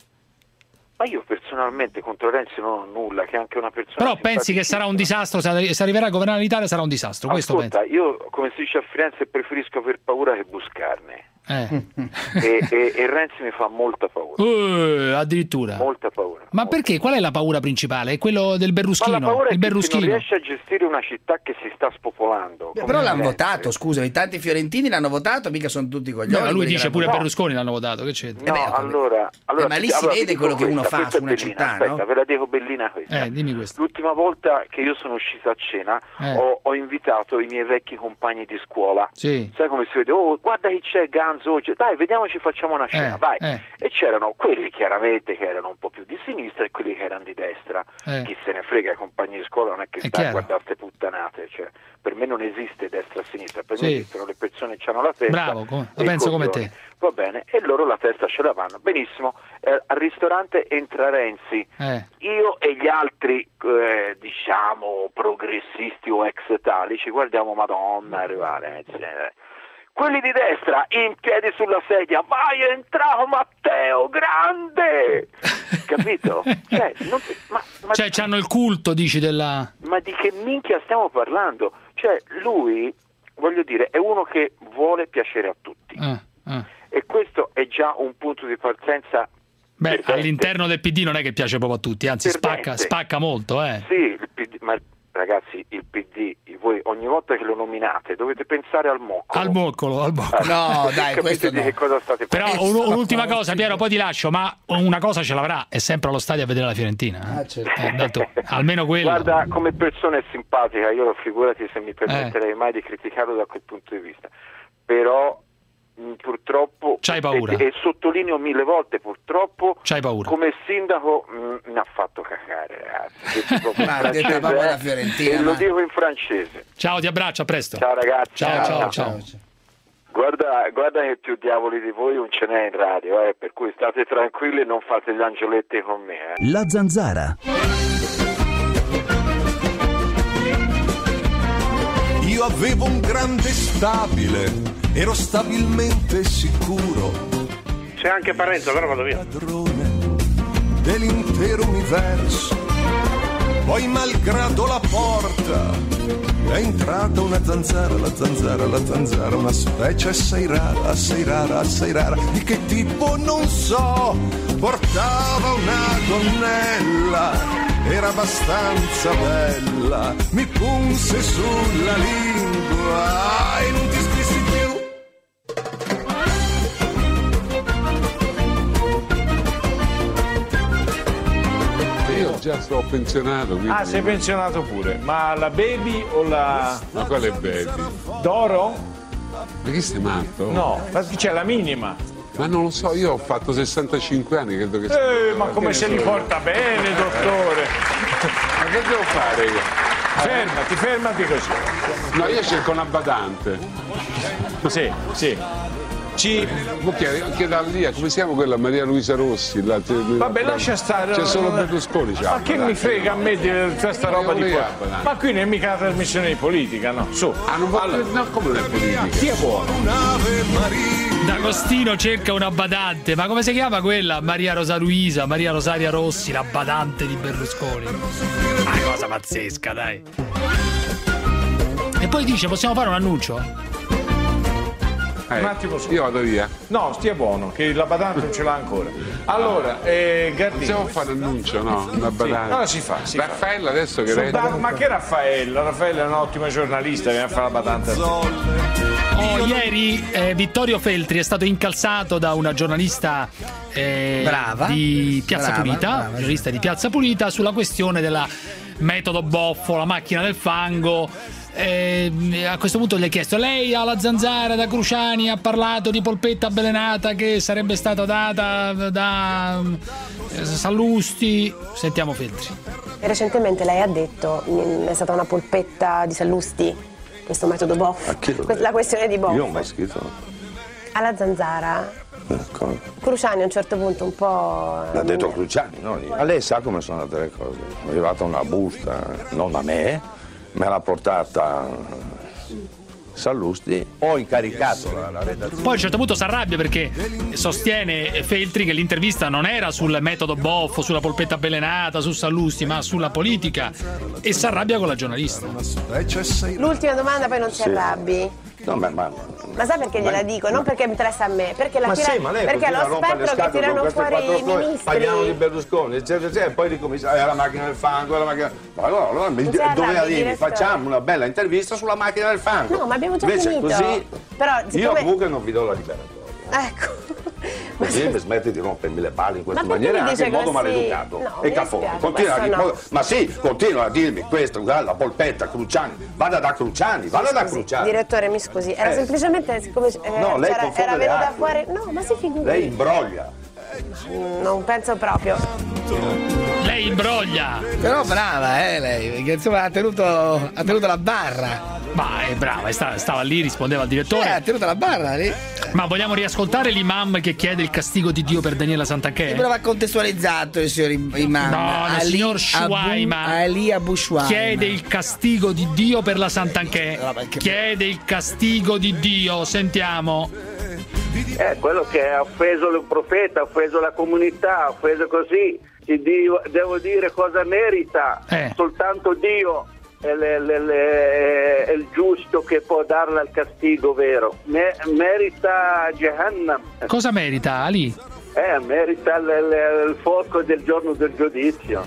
Ma io personalmente contro Renzi non ho nulla, che è anche una persona... Però pensi che sarà un disastro, se arriverà a governare l'Italia sarà un disastro, questo Ascolta, io come si dice a Firenze preferisco aver paura che buscarne. Pensi. (laughs) e, e- e Renzi mi fa molta paura. Eh, addirittura. Molta paura. Ma perché? Qual è la paura principale? È quello del Ma la Berruschino? paura è Il che non Berruschino. riesce a gestire una città che si sta spopolando. Beh, però l'hanno votato, scusami, tanti fiorentini l'hanno votato, mica sono tutti coglioni. No, lui dice pure l'hanno Berlusconi l'hanno votato, che c'è? No, allora, allora, Eh, ma lì si allora, vede quello che uno questa, fa questa su una è bellina, città, Aspetta, no? ve la dico bellina questa. Eh, dimmi questo. L'ultima volta che io sono uscita a cena Eh. ho, ho invitato i miei vecchi compagni di scuola. Sì. Sai come si vede? Oh, guarda chi c'è Ganzo oggi. Dai, vediamoci, facciamo una cena, Eh, vai. eh. E c'erano quelli chiaramente che erano un po' più di sinistra e quelli che erano di destra. Eh. Chi se ne frega, i compagni di scuola non è che È sta a guardare ste puttanate. Cioè, per me non esiste destra e sinistra, per me Sì. esistono le persone che hanno la testa. Bravo, come- la penso come te. Va bene, e loro la testa ce la vanno. Benissimo, Eh, al ristorante entra Renzi. Eh. Io e gli altri, eh, diciamo, progressisti o ex tali, ci guardiamo, madonna, arrivare. Renzi, eh. Quelli di destra, in piedi sulla sedia, vai, è entrato Matteo, grande! (laughs) Capito? Cioè, non- ma, ma- Cioè, c'hanno il culto, dici, della... ma di che minchia stiamo parlando? Cioè, lui, voglio dire, è uno che vuole piacere a tutti. eh, eh. E questo è già un punto di partenza Beh, all'interno del PD non è che piace proprio a tutti, anzi spacca, spacca molto, eh. Sì, il PD, ma ragazzi, il PD, voi ogni volta che lo nominate dovete pensare al moccolo. Al boccolo, al boccolo. No, dai, questo no. che cosa state Però un- un'ultima cosa, Piero, poi ti lascio, ma una cosa ce l'avrà, è sempre allo stadio a vedere la Fiorentina. eh. Ah, certo. Eh, dato- almeno quello. Guarda, come persona è simpatica, io figurati se mi Eh. permetterei mai di criticarlo da quel punto di vista. Però purtroppo C'hai paura? E, e sottolineo mille volte purtroppo C'hai paura? come sindaco mh, mi ha fatto cacare ragazzi (laughs) francese, proprio la eh, Fiorentina, e lo dico in francese Ciao, ti abbraccio, a presto. ciao ragazzi Ciao, ciao, ciao. Guarda, guarda che più diavoli di voi non ce n'è in radio, eh, per cui state tranquilli e non fate gli angioletti con me. Eh. La zanzara. Io avevo un grande stabile, ero stabilmente sicuro C'è anche Parenzo, però vado via. padrone dell'intero universo. Poi malgrado la porta è entrata una zanzara, la zanzara, la zanzara, una specie assai rara, assai rara, assai rara, di che tipo non so, portava una gonnella, era abbastanza bella, mi punse sulla lingua già sto pensionato, quindi... Ah, sei pensionato pure. Ma la baby o la. Ma quale baby? d'oro? Ma chi sei matto? No, ma c'è la minima. Ma non lo so, io ho fatto 65 anni, credo che... Eh, ma come se li porta bene, dottore. Ma che devo fare io? Fermati, fermati così. No, io cerco una badante. Sì, sì. Ci... Chiedo, chiedo a Lia, come si chiama quella Maria Luisa Rossi? La, Vabbè, lascia stare. C'è solo Berlusconi, Ma che la mi frega a me di questa roba di la badante. Ma qui non è mica una trasmissione di politica, no? Su. Ah, non va no, come non è politica? Stia buono. D'Agostino cerca una badante, ma come si chiama quella? Maria Rosa Luisa, Maria Rosaria Rossi, la badante di Berlusconi. Una cosa pazzesca, dai. E poi dice, possiamo fare un annuncio? Eh, Un attimo solo. Io vado via. No, stia buono, che la badante non ce l'ha ancora. Allora, eh, Gardini. Possiamo fare un annuncio, no? Una Sì, badante. no, si fa, si fa. Raffaella adesso che... Da- ma che Raffaella? Raffaella è un'ottima giornalista, viene a fare la badante. Oh, ieri eh, Vittorio Feltri è stato incalzato da una giornalista eh, Brava. di Piazza Brava, Pulita, brava, giornalista di Piazza Pulita, sulla questione della metodo boffo, la macchina del fango. Eh, a questo punto gli ha chiesto: Lei alla zanzara da Cruciani ha parlato di polpetta avvelenata che sarebbe stata data da eh, Sallusti. Sentiamo Feltri. Recentemente lei ha detto mm, è stata una polpetta di Sallusti, questo metodo Boff, la questione di Boff. Io non ho mai scritto. Alla zanzara, Eh, cosa? Cruciani a un certo punto un po'... L'ha detto Cruciani, no? Ma lei sa come sono andate le cose. È arrivata una busta, non da me, me l'ha portata Sallusti. Ho incaricato la, la redazione. Poi a un certo punto si arrabbia perché sostiene Feltri che l'intervista non era sul metodo Boffo, sulla polpetta avvelenata, su Sallusti, ma sulla politica e si arrabbia con la giornalista. L'ultima domanda poi non si Sì. arrabbi. No, ma, ma, Ma sai perché gliela dico? Non perché mi interessa a me, perché, la tira- sì, ma lei perché lo spettro che tirano fuori i cose, Parliamo di ministri. Berlusconi, eccetera, eccetera, e poi ricomincia, eh, la macchina del fango, la macchina... Ma allora, allora mi- doveva direttore. facciamo una bella intervista sulla macchina del fango. No, ma abbiamo già Invece finito. così, Però io siccome... comunque non vi do la liberatoria. Ecco. Mi smetti di rompermi le palle in questa Ma maniera anche in modo maleducato No, e cafone. Continua a no. Ma sì, continua a dirmi questo, la polpetta, Cruciani. Vada da Cruciani, vada da Cruciani. Direttore, mi scusi, era Eh. semplicemente siccome eh, No, lei era le venuta fuori. No, ma si figuri. Lei imbroglia. Non penso proprio. Lei imbroglia. Però brava, eh, lei, perché insomma ha tenuto, ha tenuto la barra. Ma è brava, e sta- stava lì, rispondeva al direttore. Eh, ha tenuto la barra lì. Ma vogliamo riascoltare l'imam che chiede il castigo di Dio per Daniela Santanchè? Però va contestualizzato il signor im- imam. No, il Ali signor Abu- Shuaima Ali Abu Shuaima. chiede il castigo di Dio per la Santanchè. Chiede il castigo di Dio, sentiamo. È quello che ha offeso il profeta, ha offeso la comunità, ha offeso così. Dio- devo dire cosa merita. Eh. Soltanto Dio è, le- le- le- è il giusto che può darle il castigo vero. Me- merita Jehannam. Cosa merita Ali? Eh, merita il fuoco del giorno del giudizio.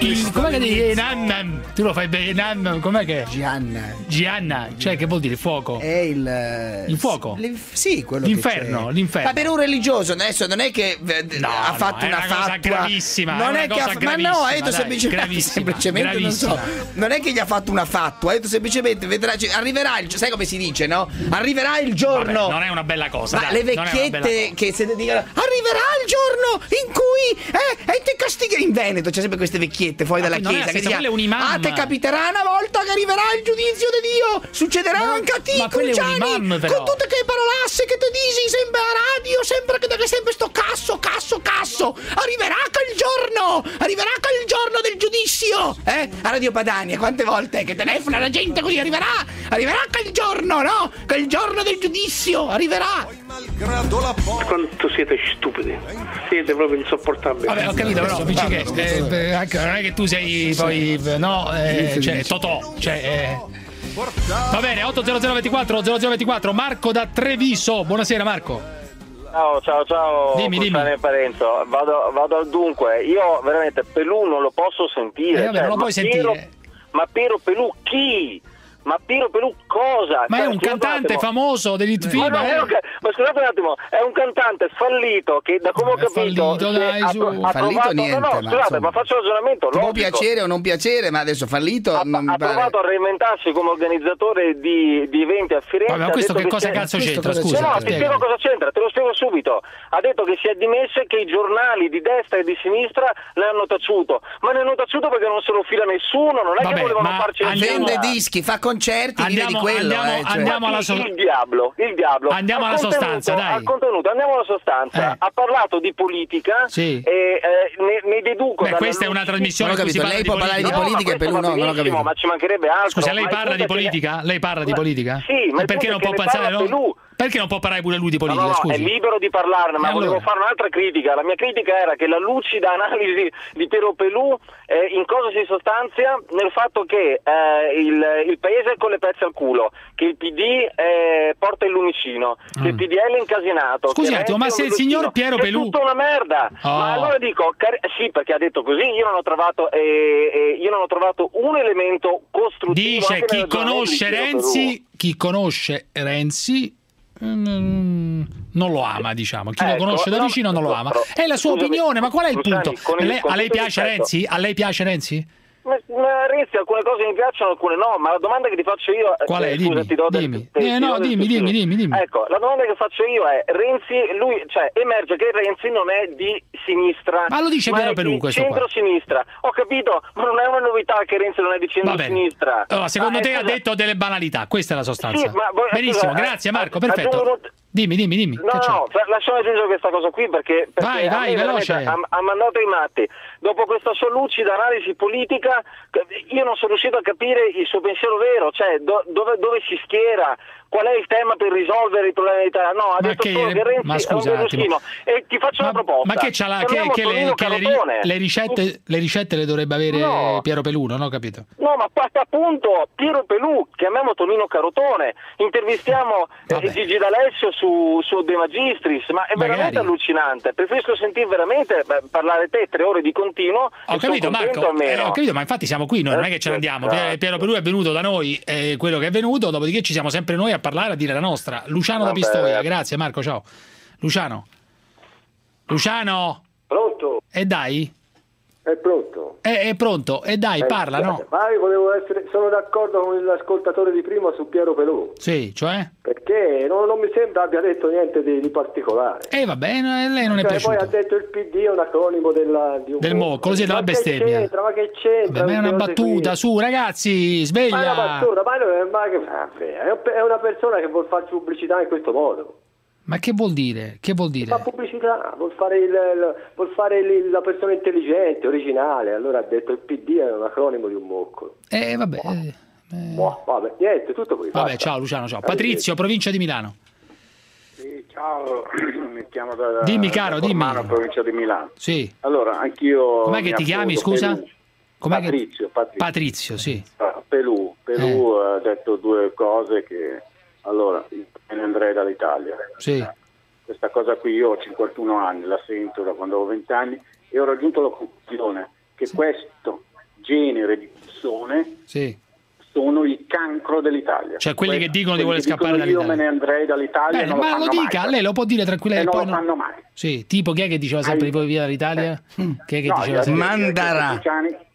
Il- com'è che dici Enannam? Tu lo fai bene, Enannam, com'è che? Gianna. Gianna, cioè che vuol dire fuoco? È il. Il fuoco? l'inf- sì, quello L'inferno, che l'inferno. Ma per un religioso adesso non è che eh, No, ha no, fatto è una, una cosa fatua gravissima, è Non una è che cosa ha, ma no, gravissima, ha detto dai, semplicemente, gravissima, (laughs) semplicemente non so. gravissima. Non è che gli ha fatto una fatua, ha detto semplicemente vedrà, cioè, arriverà il sai come si dice, no? Arriverà il giorno. Vabbè, non è una bella cosa. Ma dai, le non è una bella vecchiette che se ne dicono arriverà il giorno in cui eh, e ti castigherà in Veneto c'è sempre queste vecchiette fuori Ma dalla chiesa che imam. ah te capiterà una volta che arriverà il giudizio di Dio. Succederà anche a te Cruciani, con tutte che parolasse che ti dici sempre a radio sempre che che sempre sto casso casso casso. Arriverà quel giorno arriverà quel giorno del giudizio. Eh a Radio Padania quante volte che telefona la gente così arriverà arriverà quel giorno no? Quel giorno del giudizio arriverà. Quanto siete stupidi, siete proprio insopportabili. Vabbè, ho capito, però, dici che, eh, anche- non è che tu sei poi, no, eh, cioè, Totò, cioè, eh. Va bene, 80024 0024, Marco da Treviso, buonasera Marco. Ciao, ciao, ciao, Dimmi, dimmi. Cruciani e Parenzo. Vado, vado al dunque. Io veramente Pelù non lo posso sentire. Eh, vabbè, non lo ma puoi Piero- sentire. ma Piero Pelù chi? Ma Piero Pelù cosa? Ma è Cioè, un scusate cantante famoso dell'Hit Ma, Film, no, eh? è un ma scusate un attimo, è un cantante fallito che da come ho capito fallito, dai, ha, su. ha Fallito provato, niente, no, no, ma scusate, insomma. ma faccio un ragionamento può piacere o non piacere, ma adesso fallito non mi ha pare. provato a reinventarsi come organizzatore di, di eventi a Firenze. Vabbè, ma ha questo che cosa è- cazzo c'entra, scusa, No, no, ti spiego cosa c'entra, te lo spiego subito. Ha detto che si è dimesso e che i giornali di destra e di sinistra le hanno taciuto. Ma ne hanno taciuto perché non se lo fila nessuno, non è Vabbè, che volevano ma farci Vende nessuno. dischi, fa concerti, vive di Andiamo- quello. andiamo- eh, cioè. andiamo alla so- il diavlo, il diavlo. Andiamo Al alla sostanza, dai. Al contenuto, andiamo alla sostanza. Eh. Ha parlato di politica Sì. e eh, ne, ne deduco Beh, questa è una trasmissione Non ho capito, parla lei può parlare di politica e va no, non ho capito. Ma ci mancherebbe altro. Scusa, lei parla di politica? Lei parla di politica? Sì, ma perché non può pensare? Pelù. Perché non può parlare pure lui di politica, no, no, è scusi? libero di parlarne, ma E volevo allora? fare un'altra critica. La mia critica era che la lucida analisi di Piero Pelù eh, in cosa si sostanzia? Nel fatto che eh, il, il paese è con le pezze al culo, che il PD eh, porta il lumicino, che il PDL è incasinato. Scusi un attimo, ma è se il signor Piero Pelù- È tutta una merda. Oh. Ma allora dico, car- sì, perché ha detto così, io non ho trovato, io non ho trovato un elemento costruttivo. Dice chi conosce. Renzi, chi conosce Renzi mm, non lo ama, diciamo. Chi lo Ecco, conosce da no, vicino non lo ama. È la sua scusami, opinione, ma qual è il punto? Lei- a lei piace rispetto. Renzi? A lei piace Renzi? Ma, ma Renzi alcune cose mi piacciono, alcune no, ma la domanda che ti faccio io Qual è? eh, Dimmi, scusa, ti do del- dimmi. Eh, ti no, do del dimmi, dimmi, dimmi, dimmi. Ecco, la domanda che faccio io è Renzi, lui, cioè emerge che Renzi non è di sinistra. Ma lo dice Piero è Pelù, questo centro-sinistra. Ho capito, ma non è una novità che Renzi non è di centro-sinistra. Allora, secondo Ah, te eh, ha scusa, detto delle banalità, questa è la sostanza. Sì, ma Benissimo, scusa, grazie eh, Marco, aggiungo perfetto. Dimmi, dimmi, dimmi. No, no, lasciamo aggiungere questa cosa qui perché, perché Vai, vai, veloce. ha mandato i matti. Dopo questa sua lucida analisi politica, io non sono riuscito a capire il suo pensiero vero, cioè do- dove, dove si schiera, qual è il tema per risolvere i problemi dell'Italia. No, ha Ma detto che- solo che Renzi ma è scusa un un attimo. berluscino. E ti faccio una proposta. Ma che, c'ha la, che, che le, che le le ricette, le ricette le dovrebbe avere No. Piero Pelù, non ho capito. No, ma appunto Piero Pelù, chiamiamo Tonino Carotone, intervistiamo eh, Gigi D'Alessio su, su De Magistris, ma è veramente Magari. allucinante. Preferisco sentire veramente parlare te tre ore di continuo. Ho capito Marco, eh, ho capito, ma infatti siamo qui, noi non è che ce ne andiamo. Pier- Piero Pelù è venuto da noi, è quello che è venuto, dopodiché ci siamo sempre noi a parlare, a dire la nostra. Luciano da Vabbè, Pistoia, ragazzi. grazie Marco, ciao. Luciano. Luciano. Pronto? E dai? È pronto? È, è pronto, e dai, Eh, parla, no? Ma io volevo essere, sono d'accordo con l'ascoltatore di prima su Piero Pelù, Sì, cioè? perché non, non mi sembra abbia detto niente di, di particolare. E vabbè, no, eh, lei non è Cioè, poi piaciuto. ha detto il PD è un acronimo della, di un Del mo, così della ma che bestemmia. c'entra? Ma che c'entra? Beh, ma è una battuta, qui? su ragazzi, Ma è sveglia. una battuta, ma, non- ma che- è un- è una persona che vuol farci pubblicità in questo modo. Ma che vuol dire? Che vuol dire? Fa pubblicità, vuol fare, il, il- vuol fare il- la persona intelligente, originale. Allora ha detto il PD è un acronimo di un moccolo. Eh, vabbè. eh, Boh, vabbè, niente, tutto qui. Vabbè, basta. ciao Luciano, ciao. Patrizio, provincia di Milano. Sì, ciao, (clears throat) mi chiamo da, Dimmi, caro, da dimmi. Formano, provincia di Milano. Sì. Allora, anch'io... Com'è che ti chiami, scusa? Pelù. Com'è che- Patrizio, Patrizio. Patrizio, sì. Ah, Pelù, Pelù ha detto due cose che... Allora, me ne andrei dall'Italia. Sì. Questa cosa qui io ho 51 anni, la sento da quando avevo 20 anni e ho raggiunto la conclusione che questo genere di persone Sì. sono il cancro dell'Italia. Cioè quelli che dicono di Quelli voler che scappare dall'Italia. Io me ne andrei dall'Italia Bene, non lo ma lo fanno dica, mai. lei lo può dire tranquillamente. E non lo no- fanno mai. Sì, tipo chi è che diceva sempre di voi via dall'Italia? Chi è che No, diceva sempre? Mandarà.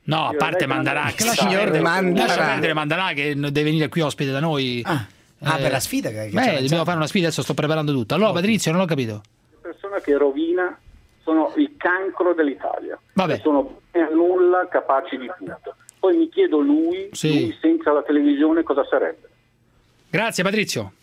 No, a parte Mandarà, che Signor perdere, Mandarà. lascia perdere Mandarà che deve venire qui ospite da noi. Ah, per la sfida che- che Beh, dobbiamo fare una sfida, adesso sto preparando tutto. Allora, Patrizio, non l'ho capito. persona che rovina sono il cancro dell'Italia. Vabbè. Sono a nulla, capaci di tutto. Poi mi chiedo lui, Sì. lui senza la televisione cosa sarebbe. Grazie Patrizio.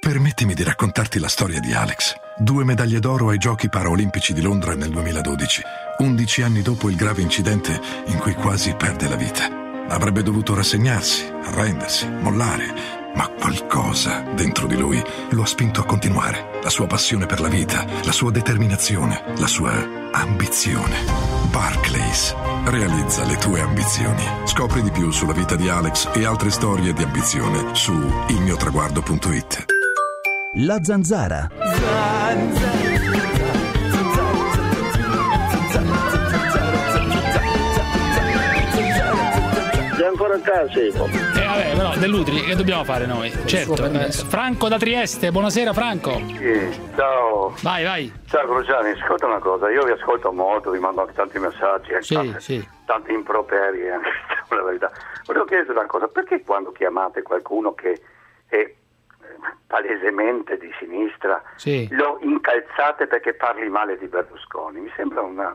Permettimi di raccontarti la storia di Alex. Due medaglie d'oro ai Giochi Paraolimpici di Londra nel 2012, 11 anni dopo il grave incidente in cui quasi perde la vita. Avrebbe dovuto rassegnarsi, arrendersi, mollare, ma qualcosa dentro di lui lo ha spinto a continuare. La sua passione per la vita, la sua determinazione, la sua ambizione. Barclays realizza le tue ambizioni. Scopri di più sulla vita di Alex e altre storie di ambizione su ilmiotraguardo.it. La zanzara. Sei a casa, Ivo? Eh vabbè, però dell'Utri che dobbiamo fare noi? Certo. eh, Franco da Trieste, buonasera Franco. Sì, ciao. Vai, vai. Ciao Crociani, ascolta una cosa, io vi ascolto molto, vi mando anche tanti messaggi, anche Sì, tante, sì. tanti improperi, (laughs) anche, la verità. Volevo chiederti una cosa, perché quando chiamate qualcuno che è eh, palesemente di sinistra, Sì. lo incalzate perché parli male di Berlusconi? Mi sembra una,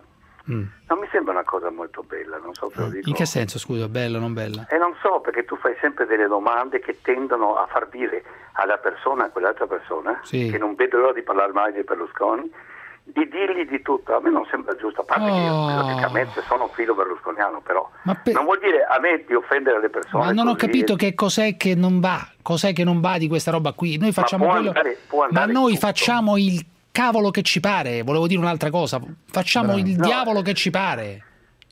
Mm. non mi sembra una cosa molto bella, non so se lo dico. In che senso, scusa, bello, non bella? E non so, perché tu fai sempre delle domande che tendono a far dire alla persona, a quell'altra persona, Sì. che non vede l'ora di parlare mai di Berlusconi, di dirgli di tutto. A me non sembra giusto, a parte che io Oh. logicamente sono filo berlusconiano, però Ma per- non vuol dire a me di offendere le persone. Ma non ho capito che cos'è che non va, cos'è che non va di questa roba qui. Noi facciamo può quello. andare- può ma andare noi tutto. facciamo il cavolo che ci pare. Volevo dire un'altra cosa. Facciamo il No. diavolo che ci pare.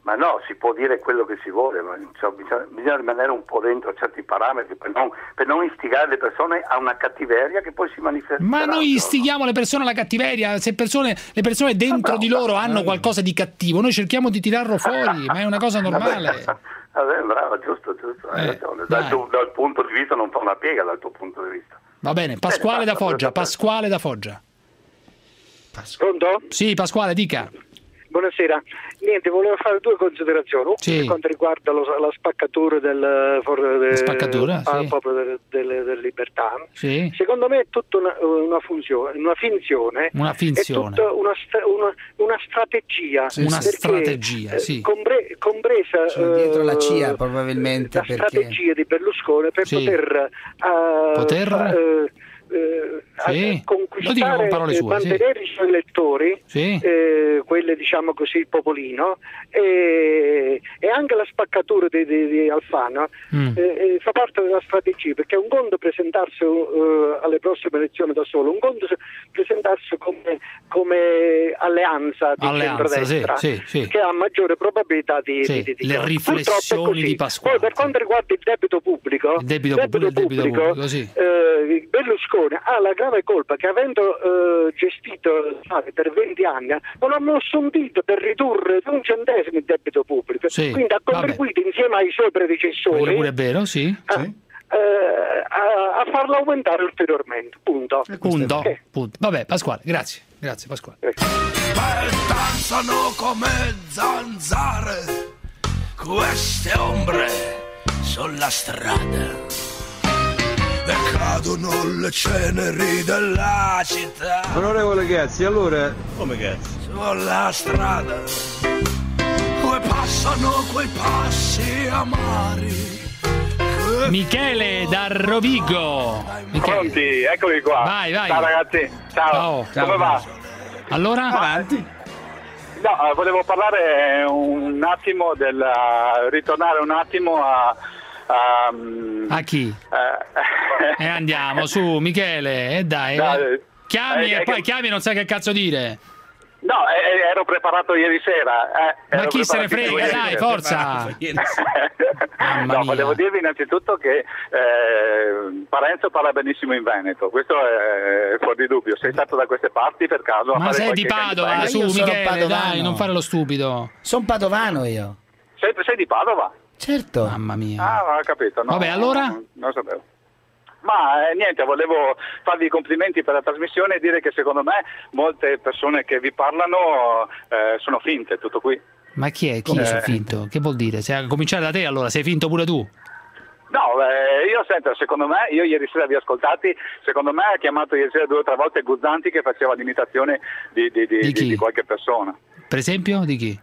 Ma no, si può dire quello che si vuole, ma cioè, bisogna, bisogna rimanere un po' dentro a certi parametri per non, per non istigare le persone a una cattiveria che poi si manifesta. Ma noi istighiamo le persone alla cattiveria. Se persone- le persone dentro di loro hanno qualcosa di cattivo, noi cerchiamo di tirarlo fuori, (laughs) ma è una cosa normale. (laughs) Vabbè, bravo, giusto, giusto, hai Eh, ragione. Dal, tuo, dal punto di vista non fa una piega dal tuo punto di vista. Va bene, Pasquale da basta, Foggia. Pasquale da Foggia. Pronto? Sì, Pasquale, dica. buonasera. Niente, volevo fare due considerazioni. Una Sì. per quanto riguarda lo- la spaccatura del, for- de- spaccatura, ah, sì. proprio del- delle, delle libertà. Sì. Secondo me è tutta una, una funzione, una finzione. Una finzione. È tutta una, stra- una- una strategia. Sì, Una perché, strategia, eh, sì. compre- compresa Sono dietro la eh, CIA probabilmente la perché strategia di Berlusconi per Sì. poter, eh, Poter? fa- eh, eh, Sì. conquistare con parole eh, sue, sì. mantenere i suoi elettori Sì. eh, quelle diciamo così il popolino e, e anche la spaccatura di, di- di Alfano Mm. eh, eh, fa parte della strategia perché un conto presentarsi eh, alle prossime elezioni da solo un conto se- presentarsi come, come alleanza di Alleanza, centrodestra sì, sì, sì. che ha maggiore probabilità di, Sì, di, le riflessioni di Pasquale, poi per quanto riguarda il debito pubblico Il debito pubblico, il debito pubblico, sì. Eh, Berlusconi ha la grave colpa che avendo eh, gestito Stato per 20 anni non ha mosso un dito per ridurre di un centesimo il debito pubblico Sì, quindi ha vabbè. contribuito insieme ai suoi predecessori pure è vero, sì. eh, a, a farlo aumentare ulteriormente punto Punto. Eh, punto. Vabbè, Pasquale, grazie. Grazie Pasquale. Danzano come zanzare queste ombre sulla strada cadono le ceneri della città Onorevole Ghezzi, allora... Come Ghezzi? sulla strada dove passano quei passi amari Michele da Rovigo. Michele. Pronti, eccomi qua. Vai, vai. Ciao ragazzi, ciao. Ciao. Come va? Allora? Avanti. No, eh, volevo parlare un attimo del ritornare un attimo a, a, mm, A chi? eh, (laughs) E andiamo, su, Michele, e dai. Dai, eh. Chiami eh, e eh, poi che- chiami e non sai che cazzo dire. No, eh, ero preparato ieri sera. eh, Ma chi se ne frega, dai, sera. (laughs) forza. No, volevo dirvi innanzitutto che eh, Parenzo parla benissimo in Veneto, questo è fuori di dubbio. Sei stato da queste parti per caso? a Ma sei di? Padova, su, io sono Michele, dai, non fare lo stupido. Sono padovano io. Sei, sei di Padova? Certo. Mamma mia. Ah, ho capito. No, Vabbè, allora? Non lo sapevo. Ma eh, niente, volevo farvi i complimenti per la trasmissione e dire che secondo me molte persone che vi parlano eh, sono finte, tutto qui. Ma chi è? Chi Come? è finto? Che vuol dire? Se a cominciare da te allora, sei finto pure tu? No, eh, io sento, secondo me, io ieri sera vi ho ascoltati, secondo me ha chiamato ieri sera due o tre volte Guzzanti che faceva l'imitazione di, di- di- di qualche persona. Per esempio, di chi?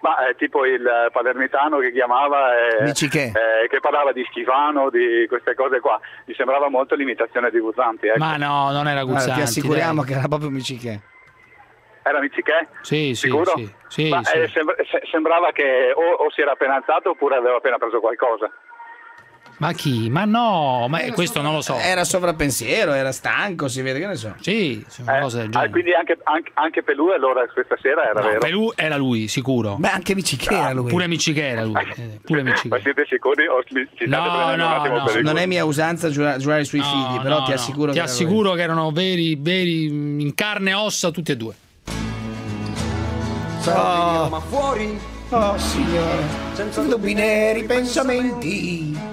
Ma eh, tipo il eh, palermitano che chiamava e Michiché. eh, che parlava di Schifano, di queste cose qua. Mi sembrava molto l'imitazione di Guzzanti. Ecco. Ma no, non era Guzzanti. ti assicuriamo dai. che era proprio Michiché. Era Michiché? Sì, sì, Sicuro? sì, sì, Ma, sì. eh, sembra- se- sembrava che o, o si era appena alzato oppure aveva appena preso qualcosa. Ma chi? Ma no, ma eh, questo non lo so. Era sovrappensiero, era stanco, si vede che ne so. Sì, una cosa del Ah, genere. quindi anche, anche, anche per lui allora questa sera era No, vero? per lui era lui, sicuro. Beh, anche Michiché era lui. Pure Michiché era lui. eh, pure Michiché. Ma siete sicuri o ci No, prendendo un no, attimo no. per il Non è mia usanza giura- giurare sui No, figli, però no, ti no. assicuro Ti che era lui. assicuro che erano veri, veri, mm, in carne e ossa tutti e due. Oh, ma fuori oh signore, senza dubbi neri pensamenti.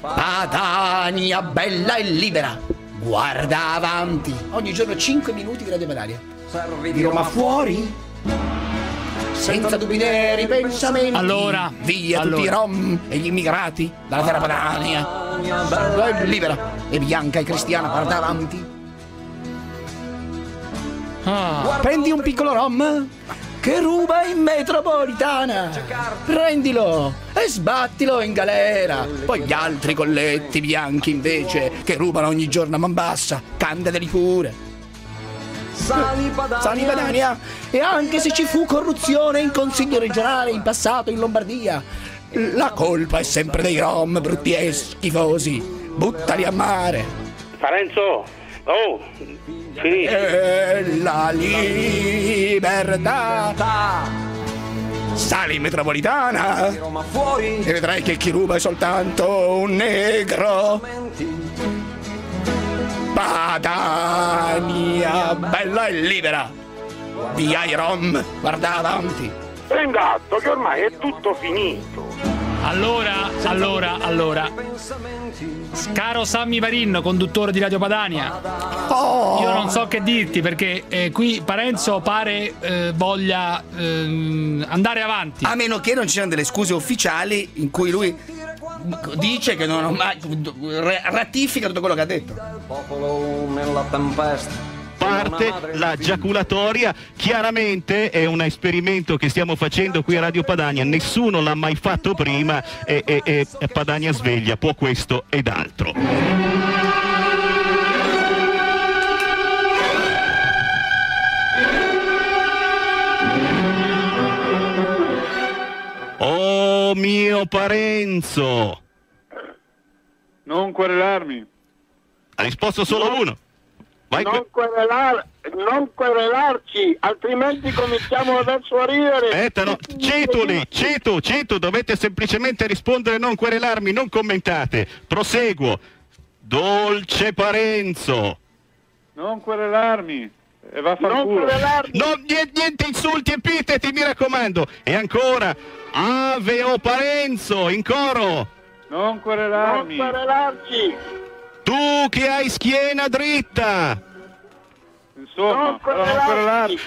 Padania bella e libera, guarda avanti. Ogni giorno 5 minuti di Radio Padania. Di Roma fuori, senza dubbi neri pensamenti. Allora, via tutti i allora. rom e gli immigrati dalla terra Padania. Bella e libera e bianca e cristiana, guarda avanti. Ah, Prendi un piccolo rom che ruba in metropolitana. Prendilo e sbattilo in galera. Poi gli altri colletti bianchi invece che rubano ogni giorno a man bassa, candateli pure. Sani Padania. Sani Padania. E anche se ci fu corruzione in consiglio regionale in passato in Lombardia, la colpa è sempre dei rom brutti e schifosi. Buttali a mare. Parenzo oh finisci E la libertà. Sali in metropolitana Roma fuori e vedrai che chi ruba è soltanto un negro. Padania bella e libera. Via i rom, guarda avanti. Prendi atto che ormai è tutto finito Allora, allora, allora. Caro Sammy Varin, conduttore di Radio Padania. Oh! Io non so che dirti perché eh, qui Parenzo pare eh, voglia ehm, andare avanti. A meno che non ci siano delle scuse ufficiali in cui lui dice che non ho mai ratifica tutto quello che ha detto. Popolo nella tempesta. Parte la giaculatoria. Chiaramente è un esperimento che stiamo facendo qui a Radio Padania, nessuno l'ha mai fatto prima e, e- e Padania sveglia, può questo ed altro. Oh mio Parenzo! Non querelarmi. Ha risposto solo uno. Vai non, querelar- non querelarci, altrimenti cominciamo adesso a ridere. Aspetta, no. Cetuli, Cetu, Cetu, dovete semplicemente rispondere, non querelarmi, non commentate. Proseguo. Dolce Parenzo. Non querelarmi. E va a far Non culo. No, niente, niente insulti, epiteti, mi raccomando. E ancora, Ave o Parenzo, in coro. Non Non querelarmi. querelarci, Tu che hai schiena dritta. Insomma,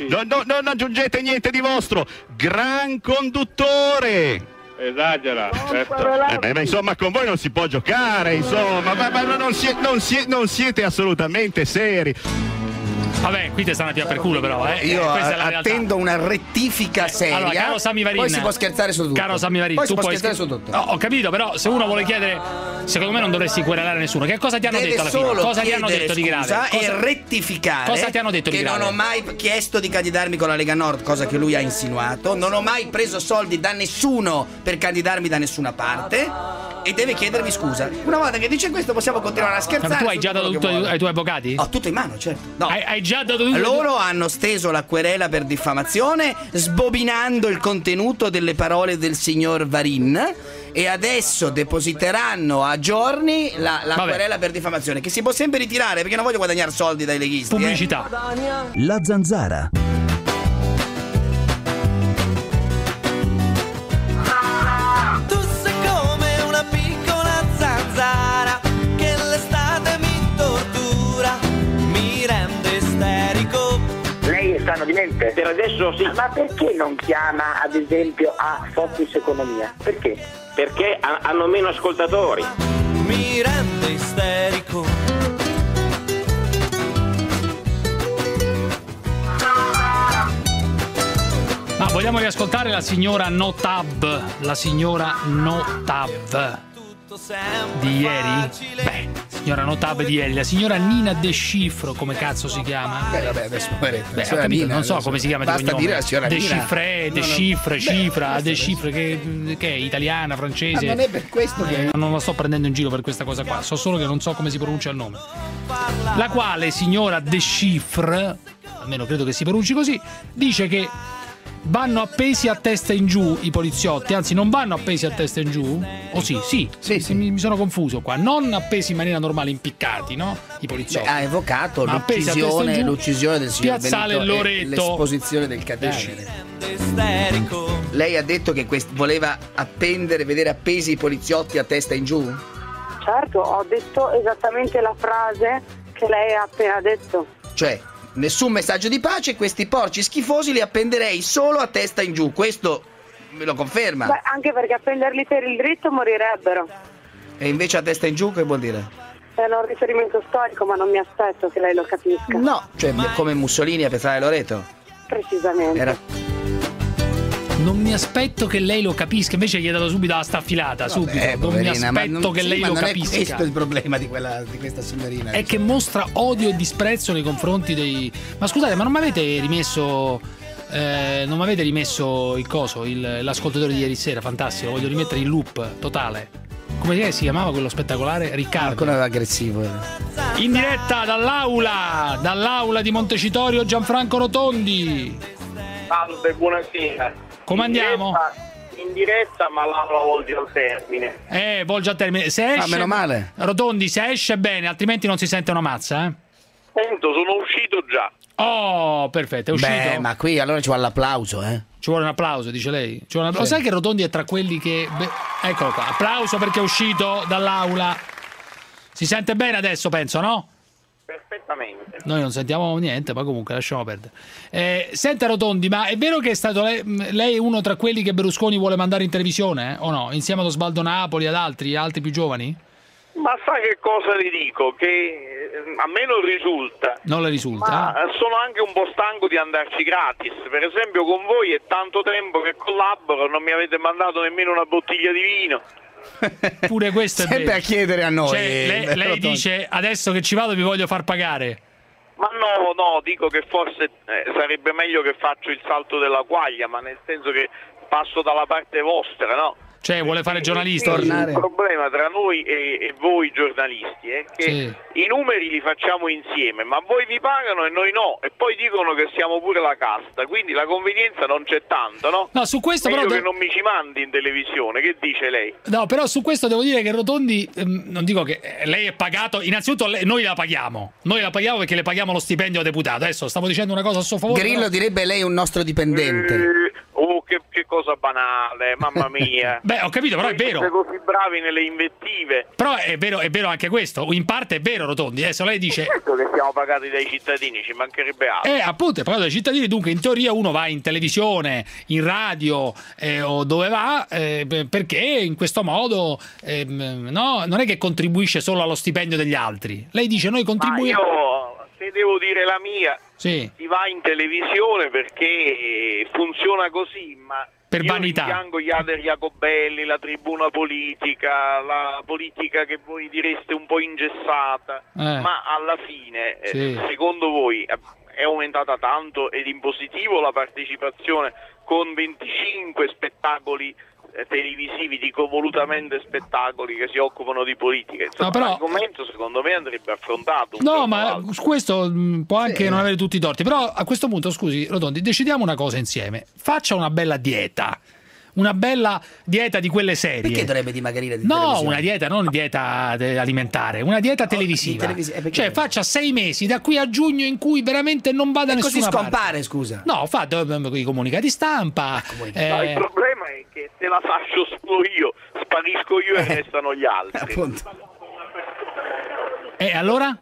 Non non non aggiungete niente di vostro. Gran conduttore. Esagera. certo. Eh beh, ma insomma con voi non si può giocare, insomma, ma, ma non, sie- non sie- non siete assolutamente seri. Vabbè, qui ti stanno tirare per culo però, eh. Io Eh, attendo una rettifica seria. Allora, caro Sammy Varin, Poi si può scherzare su tutto. Caro Sammy Varin, Poi tu si può puoi scherzare scher- su tutto. No, ho capito, però se uno vuole chiedere, secondo me non dovresti querelare nessuno. Che cosa ti hanno Deve detto alla fine? Cosa ti hanno detto di grave? Cosa- e rettificare Cosa ti hanno detto di che grave? non ho mai chiesto di candidarmi con la Lega Nord, cosa che lui ha insinuato. Non ho mai preso soldi da nessuno per candidarmi da nessuna parte. E deve chiedermi scusa. Una volta che dice questo possiamo continuare a Ma scherzare. tu hai già dato tutto che ai, ai tuoi avvocati? Ho tutto in mano, certo. No. Hai, hai già dato tutto? Loro hanno steso la querela per diffamazione sbobinando il contenuto delle parole del signor Varin e adesso depositeranno a giorni la, la Vabbè. querela per diffamazione che si può sempre ritirare perché non voglio guadagnare soldi dai leghisti. eh. Pubblicità. La zanzara. Lei è sano di mente? Per adesso sì. Ma perché non chiama ad esempio a Focus Economia? Perché? Perché hanno meno ascoltatori. Mi rende isterico. Ma vogliamo riascoltare la signora Notab? La signora Notab di ieri? Beh, signora Notab di ieri, la signora Nina De Cifro, come cazzo si chiama? Beh, vabbè, adesso poveretta, Beh, capito, Nina, non so adesso- come si chiama di basta cognome. dire la signora De Nina. Cifre, No, De no. Cifre, Beh, Cifra, De Cifre, che, che è italiana, francese. Ma non è per questo che- Eh, non la sto prendendo in giro per questa cosa qua, so solo che non so come si pronuncia il nome. La quale signora De Cifre, almeno credo che si pronunci così, dice che vanno appesi a testa in giù i poliziotti, anzi non vanno appesi a testa in giù, o sì, sì, Mi, mi sono confuso qua, non appesi in maniera normale, impiccati, no? I poliziotti. Beh, ha evocato l'uccisione, l'uccisione del signor Piazzale Benito e Loreto. l'esposizione del cadavere. Lei ha detto che quest- voleva appendere, vedere appesi i poliziotti a testa in giù? Certo, ho detto esattamente la frase che lei ha appena detto. Cioè, nessun messaggio di pace, questi porci schifosi li appenderei solo a testa in giù. Questo me lo conferma. Beh, anche perché appenderli per il dritto morirebbero. E invece a testa in giù che vuol dire? È un riferimento storico, ma non mi aspetto che lei lo capisca. No, cioè come Mussolini a Piazzale Loreto. Precisamente. Era Non mi aspetto che lei lo capisca, invece gli hai dato subito la staffilata, subito. Eh, non mi poverina, aspetto non- che sì, lei ma lo non capisca. È questo il problema di, quella, di questa signorina. è che mostra odio e disprezzo nei confronti dei. Ma scusate, ma non mi avete rimesso. eh, non mi avete rimesso il coso, il- l'ascoltatore di ieri sera, fantastico, lo voglio rimettere in loop totale. Come si chiamava quello spettacolare? Riccardo. Ancora aggressivo. era. In diretta dall'aula, dall'aula di Montecitorio Gianfranco Rotondi. Salve, buonasera. Come andiamo? In diretta, ma l'aula volge al termine. Eh, volge a termine. Se esce, Ah, meno male. Rotondi, se esce bene, altrimenti non si sente una mazza, eh. Sento, sono uscito già. Oh, perfetto, è uscito. Beh, ma qui allora ci vuole l'applauso, eh. Ci vuole un applauso, dice lei. Ci vuole un applauso. Sai che Rotondi è tra quelli che. beh, eccolo qua. Applauso perché è uscito dall'aula. Si sente bene adesso, penso, no? Perfettamente. Noi non sentiamo niente, ma comunque lasciamo perdere. Eh, senta Rotondi, ma è vero che è stato lei, lei uno tra quelli che Berlusconi vuole mandare in televisione, eh? o no? Insieme ad Osvaldo Napoli, ad altri, altri più giovani? Ma sai che cosa le dico? Che eh, a me non risulta. Non le risulta? Ma eh, sono anche un po' stanco di andarci gratis. Per esempio con voi è tanto tempo che collaboro, non mi avete mandato nemmeno una bottiglia di vino. Pure questo è Sempre vero. a chiedere a noi. Cioè, lei, lei Rotondi. dice adesso che ci vado vi voglio far pagare. Ma no, no, dico che forse eh, sarebbe meglio che faccio il salto della quaglia, ma nel senso che passo dalla parte vostra, no? Cioè, vuole fare giornalista. Il problema tra noi e, e voi giornalisti è che Sì. i numeri li facciamo insieme, ma voi vi pagano e noi no, e poi dicono che siamo pure la casta, quindi la convenienza non c'è tanto, no? No, su questo Meglio però che non mi ci mandi in televisione, che dice lei? No, però su questo devo dire che Rotondi, ehm, non dico che eh, lei è pagato, innanzitutto lei- noi la paghiamo, noi la paghiamo perché le paghiamo lo stipendio a deputato. Adesso stavo dicendo una cosa a suo favore. Grillo però- direbbe lei è un nostro dipendente. Eh, oh, che, che cosa banale, mamma (laughs) mia. Beh, ho capito, però è vero. Siete così bravi nelle invettive. Però è vero, è vero anche questo, in parte è vero Rotondi, adesso lei dice... Certo che siamo pagati dai cittadini, ci mancherebbe altro. Eh, appunto, è pagato dai cittadini, dunque in teoria uno va in televisione, in radio eh, o dove va, eh, perché in questo modo ehm, no, non è che contribuisce solo allo stipendio degli altri. Lei dice noi contribuiamo... se devo dire la mia, Sì. si va in televisione perché funziona così, ma Per io vanità. rimpiango gli Ader Jacobelli, la tribuna politica, la politica che voi direste un po' ingessata, Eh. ma alla fine, eh, Sì. secondo voi, eh, è aumentata tanto ed in positivo la partecipazione con 25 spettacoli televisivi, dico volutamente spettacoli che si occupano di politica. Insomma, No, però- l'argomento secondo me andrebbe affrontato. un No, ma l'altro. su questo mh, può anche non avere tutti i torti. Però a questo punto, scusi, Rotondi, decidiamo una cosa insieme. Faccia una bella dieta. Una bella dieta di quelle serie. Perché dovrebbe dimagrire di No, una dieta, non dieta eh, alimentare, una dieta televisiva. televisi- eh, cioè, faccia sei mesi da qui a giugno in cui veramente non vada E da così nessuna parte. scompare, scusa. No, fa eh, i comunicati stampa. No, il eh, problema è che se la faccio solo io, sparisco io e restano gli altri. E allora?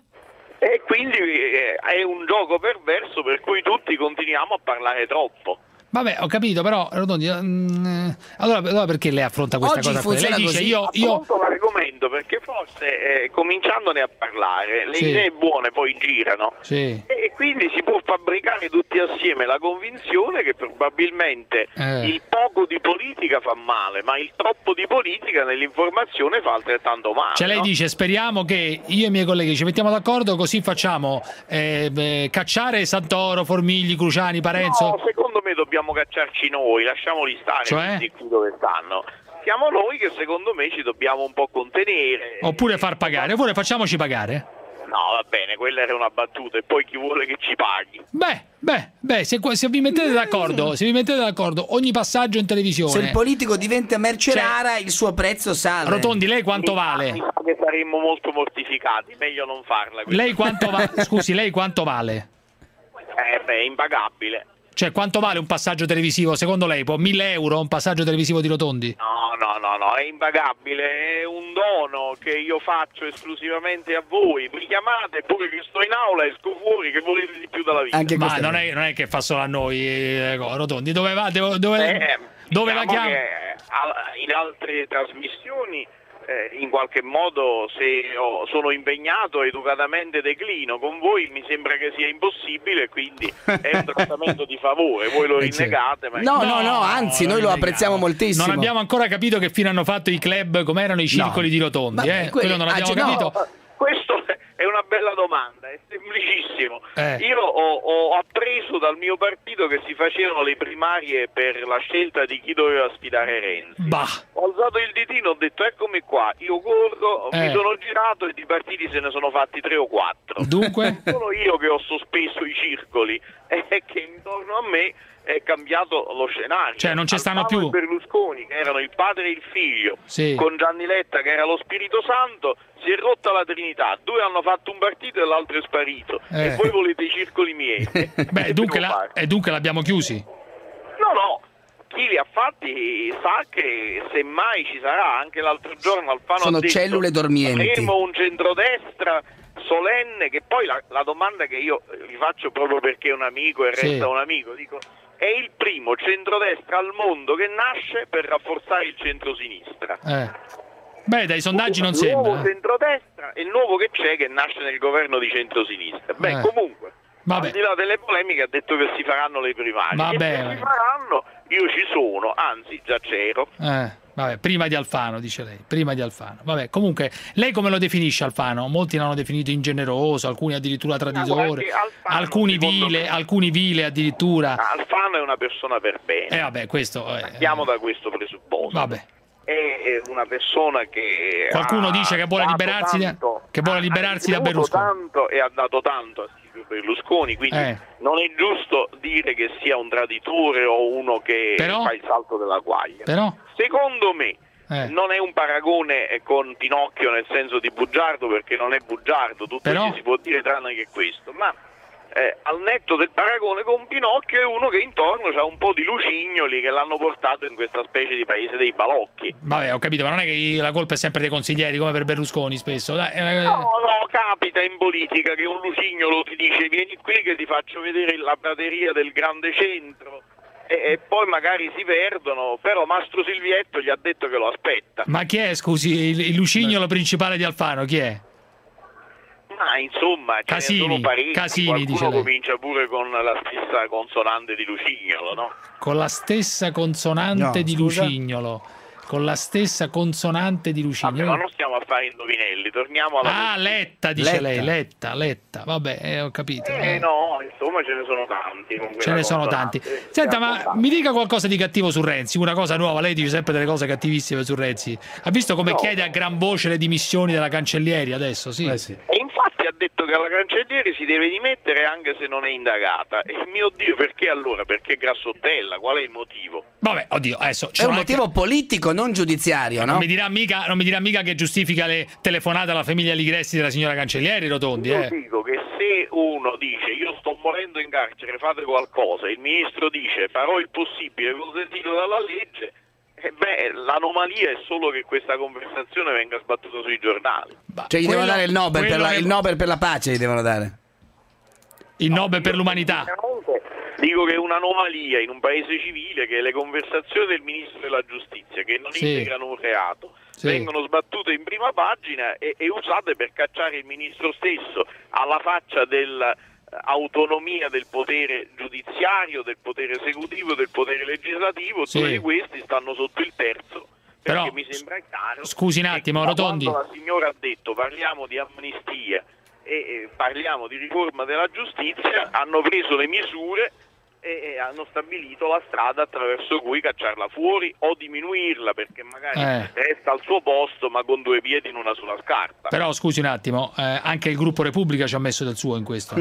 E quindi eh, è un gioco perverso per cui tutti continuiamo a parlare troppo. Vabbè, ho capito, però Rotondi, mm, eh, allora, allora perché lei affronta questa Oggi cosa? qui? Lei dice così. io, io Affronto l'argomento perché forse eh, cominciandone a parlare le Sì. idee buone poi girano Sì. e quindi si può fabbricare tutti assieme la convinzione che probabilmente Eh. il poco di politica fa male ma il troppo di politica nell'informazione fa altrettanto male. Cioè lei no? dice speriamo che io e i miei colleghi ci mettiamo d'accordo così facciamo eh, beh, cacciare Santoro, Formigli, Cruciani, Parenzo. No, secondo me dobbiamo cacciarci noi, lasciamoli stare Cioè? tutti qui dove stanno. Siamo noi che secondo me ci dobbiamo un po' contenere. Oppure far pagare, oppure facciamoci pagare. No, va bene, quella era una battuta e poi chi vuole che ci paghi. Beh, beh, beh, se, se vi mettete d'accordo, se vi mettete d'accordo, ogni passaggio in televisione. Se il politico diventa merce rara, il suo prezzo sale. Rotondi, lei quanto vale? Che saremmo molto mortificati, meglio non farla. questa. Lei quanto vale? Scusi, lei quanto vale? Eh beh, è impagabile. Cioè, quanto vale un passaggio televisivo? Secondo lei può 1000 euro un passaggio televisivo di Rotondi? No, no, no, no, è impagabile, è un dono che io faccio esclusivamente a voi. Mi chiamate pure che sto in aula, esco fuori, che volete di più dalla vita. Ma non è, non è che fa solo a noi, eh, Rotondi. Dove va? Dove, dove, Eh, dove la diciamo chiama? che, al- in altre trasmissioni eh, in qualche modo se ho- sono impegnato educatamente declino con voi mi sembra che sia impossibile quindi è un (laughs) trattamento di favore voi lo Eh, rinnegate ma No, no, no, anzi, noi lo apprezziamo moltissimo. Non abbiamo ancora capito che fine hanno fatto i club, come erano i circoli di Rotondi. Eh? quelli- Quello non ah, abbiamo cioè, no. capito. questo è una bella domanda è semplicissimo Eh. io ho, ho appreso dal mio partito che si facevano le primarie per la scelta di chi doveva sfidare Renzi Bah. Ho alzato il ditino, ho detto eccomi qua, io corro, Eh. mi sono girato e di partiti se ne sono fatti tre o quattro. Dunque? (laughs) Sono io che ho sospeso i circoli (laughs) e che intorno a me è cambiato lo scenario. Cioè, non ci stanno Alfano più. Berlusconi, che erano il padre e il figlio, Sì. con Gianni Letta, che era lo Spirito Santo, si è rotta la Trinità. Due hanno fatto un partito e l'altro è sparito. Eh. E voi volete i circoli miei. (laughs) Beh, dunque, la- e dunque l'abbiamo chiusi. No, no, chi li ha fatti sa che semmai ci sarà. Anche l'altro giorno Alfano Sono ha detto cellule dormienti. Avremo un centrodestra solenne che poi la, la domanda che io vi faccio proprio perché è un amico e Sì. resta un amico, dico è il primo centrodestra al mondo che nasce per rafforzare il centrosinistra. Eh. Beh, dai sondaggi non Il nuovo sembra. eh. centrodestra e il nuovo che c'è che nasce nel governo di centrosinistra. Beh, Eh. comunque, Vabbè. al di là delle polemiche ha detto che si faranno le primarie. Vabbè, E se si faranno, io ci sono, anzi già c'ero. Eh, vabbè, prima di Alfano, dice lei, prima di Alfano. Vabbè, comunque, lei come lo definisce Alfano? Molti l'hanno definito ingeneroso, alcuni addirittura traditore, Alfano, alcuni vile, alcuni vile addirittura. Alfano è una persona per bene. Eh vabbè, questo eh, Partiamo da questo presupposto. vabbè. È una persona che Qualcuno dice che vuole liberarsi da- tanto- che vuole liberarsi da Berlusconi. tanto e ha dato tanto a Berlusconi, quindi Eh. non è giusto dire che sia un traditore o uno che Però? fa il salto della guaglia. Però Secondo me Eh. non è un paragone eh, con Pinocchio nel senso di bugiardo perché non è bugiardo, tutto Però? si può dire tranne che questo, ma eh, al netto del paragone con Pinocchio è uno che intorno c'ha un po' di lucignoli che l'hanno portato in questa specie di paese dei balocchi. Vabbè, ho capito, ma non è che la colpa è sempre dei consiglieri come per Berlusconi spesso. Dai, eh, No, no, capita in politica che un lucignolo ti dice vieni qui che ti faccio vedere la prateria del grande centro e, e poi magari si perdono, però Mastro Silvietto gli ha detto che lo aspetta. Ma chi è, scusi, il, il lucignolo principale di Alfano? Chi è? Ma insomma, ce Casini, ne sono parecchi, Casini, dice qualcuno lei. comincia pure con la stessa consonante di lucignolo, no? Con la stessa consonante No, di scusa? lucignolo. Con la stessa consonante di lucignolo. Ma non stiamo a fare indovinelli, torniamo alla... Ah, Letta, dice Letta. lei, Letta, Letta. Vabbè, eh, ho capito. Eh eh. no, insomma ce ne sono tanti. Ce ne sono tanti. Senta, ma mi dica qualcosa di cattivo su Renzi, una cosa nuova. Lei dice sempre delle cose cattivissime su Renzi. Ha visto come No. chiede a gran voce le dimissioni della cancellieri adesso? Sì. E infatti ha detto che la cancelliere si deve dimettere anche se non è indagata. E mio Dio, perché allora? Perché grassottella? Qual è il motivo? Vabbè, oddio, adesso ci È un sono motivo politico, non giudiziario, Non no? mi, dirà mica, non mi dirà mica che giustifica le telefonate alla famiglia Ligresti della signora Cancellieri, Rotondi, Io eh? dico che se uno dice io sto morendo in carcere, fate qualcosa, il ministro dice farò il possibile consentito dalla legge, e beh, l'anomalia è solo che questa conversazione venga sbattuta sui giornali. Cioè gli Quello- devono dare il Nobel, per la, che- il Nobel per la pace, gli devono dare. Il Nobel per l'umanità. Dico che è un'anomalia in un paese civile che le conversazioni del ministro della giustizia, che non Sì. integrano un reato, Sì. vengono sbattute in prima pagina e, e usate per cacciare il ministro stesso alla faccia dell'autonomia del potere giudiziario, del potere esecutivo, del potere legislativo. Sì. Di questi stanno sotto il terzo. Perché Però, mi sembra chiaro. scusi un attimo, Rotondi. Quando la signora ha detto parliamo di amnistia e parliamo di riforma della giustizia, hanno preso le misure e hanno stabilito la strada attraverso cui cacciarla fuori o diminuirla perché magari Eh. resta al suo posto ma con due piedi in una sola scarpa. Però scusi un attimo, eh, anche il gruppo Repubblica ci ha messo del suo in questo.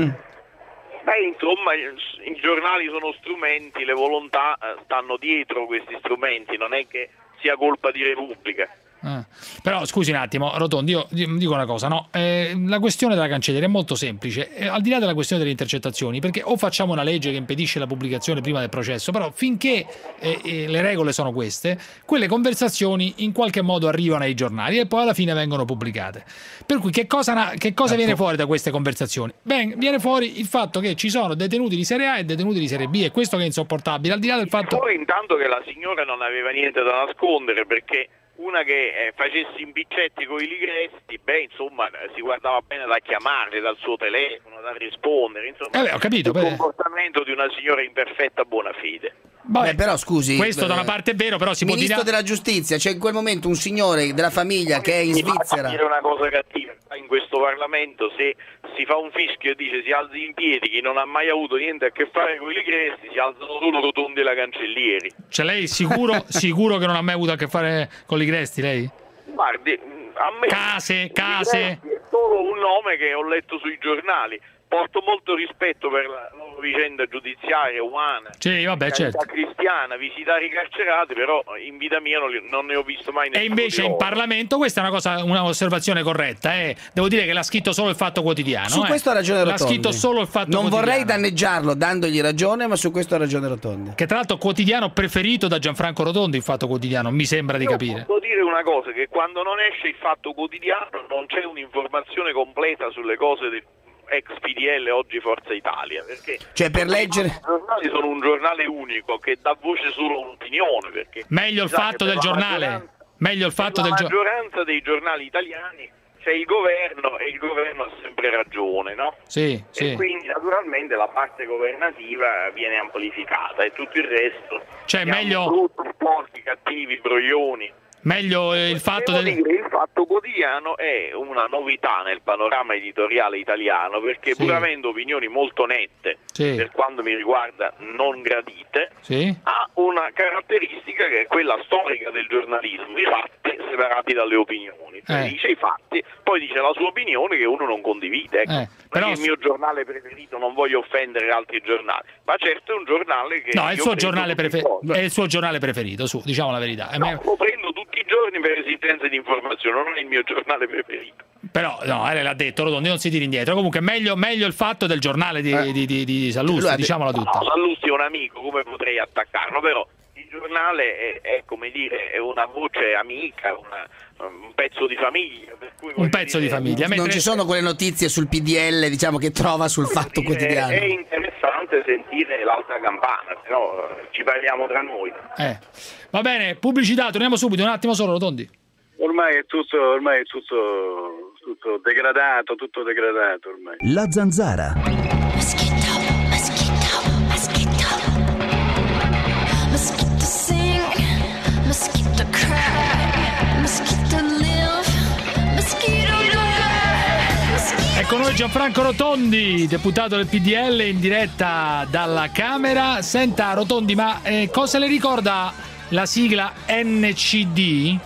Beh, insomma, i, giornali sono strumenti, le volontà eh, stanno dietro questi strumenti, non è che sia colpa di Repubblica. Ah. Però scusi un attimo, Rotondi, io di- dico una cosa, no? Eh, la questione della cancelleria è molto semplice, eh, al di là della questione delle intercettazioni, perché o facciamo una legge che impedisce la pubblicazione prima del processo, però finché eh, eh, le regole sono queste, quelle conversazioni in qualche modo arrivano ai giornali e poi alla fine vengono pubblicate. Per cui che cosa, che cosa viene fuori da queste conversazioni? Beh, viene fuori il fatto che ci sono detenuti di serie A e detenuti di serie B e questo che è insopportabile, al di là del fatto... Poi intanto che la signora non aveva niente da nascondere perché una che eh, facesse impiccetti con i ligresti, beh insomma si guardava bene da chiamarli dal suo telefono, da rispondere, insomma Eh beh, ho capito, il beh. comportamento di una signora in perfetta buona fede. Vabbè, Beh, però scusi. questo da una eh, parte è vero, però si può Ministro dire... della giustizia, c'è in quel momento un signore della famiglia che è in Svizzera. dire una cosa cattiva in questo Parlamento se si fa un fischio e dice si alzi in piedi chi non ha mai avuto niente a che fare con i ligresti si alzano solo rotondi la cancellieri Cioè lei sicuro, (laughs) sicuro che non ha mai avuto a che fare con Ligresti, lei? guardi a me Case, case. È solo un nome che ho letto sui giornali porto molto rispetto per la loro vicenda giudiziaria umana. Sì, vabbè, certo. cristiana, visitare i carcerati, però in vita mia non, li- non ne ho visto mai E nessuno. invece di in. Parlamento questa è una cosa, un'osservazione corretta. eh. Devo dire che l'ha scritto solo il Fatto Quotidiano. Su eh. questo ha ragione L'ha Rotondi. scritto solo il Fatto Non Quotidiano. vorrei danneggiarlo dandogli ragione, ma su questo ha ragione Rotondi. Che tra l'altro quotidiano preferito da Gianfranco Rotondi, il Fatto Quotidiano, mi sembra di Io capire. Posso dire una cosa, che quando non esce il fatto quotidiano non c'è un'informazione completa sulle cose del ex PDL oggi Forza Italia, perché Cioè, per leggere- i giornali sono un giornale unico che dà voce solo a un'opinione, perché Meglio il fatto del la giornale. maggioranza- Meglio il fatto del la giornale. maggioranza dei giornali italiani c'è il governo e il governo ha sempre ragione, no? Sì, E sì. quindi naturalmente la parte governativa viene amplificata e tutto il resto. Cioè, meglio- brutti, sporchi, cattivi, broglioni. Meglio eh, il fatto del. dire, il fatto quotidiano è una novità nel panorama editoriale italiano perché Sì. pur avendo opinioni molto nette, Sì. per quanto mi riguarda non gradite, Sì? ha una caratteristica che è quella storica del giornalismo, i fatti separati dalle opinioni. Cioè Eh. dice i fatti, poi dice la sua opinione che uno non condivide. Ecco. Eh, però- il mio giornale preferito, non voglio offendere altri giornali, ma certo è un giornale che... No, è il suo giornale giorni. È il suo giornale preferito, su, diciamo la verità. Eh, ma- Lo prendo giorni per esigenze di informazione, non è il mio giornale preferito. Però, no, eh, l'ha detto, Rotondi, non si tiri indietro. Comunque, meglio, meglio il fatto del giornale di, di, di, di Sallusti, diciamola tutta. No, Sallusti è un amico, come potrei attaccarlo? Però il giornale è, è, come dire, è una voce amica, una- un pezzo di famiglia. Per cui Un pezzo di dire, famiglia. Non mentre- ci sono quelle notizie sul PDL, diciamo, che trova sul Fatto È, Quotidiano. è interessante sentire l'altra campana, se no eh, ci parliamo tra noi. Eh. Va bene, pubblicità, torniamo subito, un attimo solo, Rotondi. Ormai è tutto, ormai è tutto, tutto degradato, tutto degradato ormai. La zanzara. Ecco noi Gianfranco Rotondi, deputato del PDL in diretta dalla Camera. Senta Rotondi, ma eh, cosa le ricorda la sigla NCD?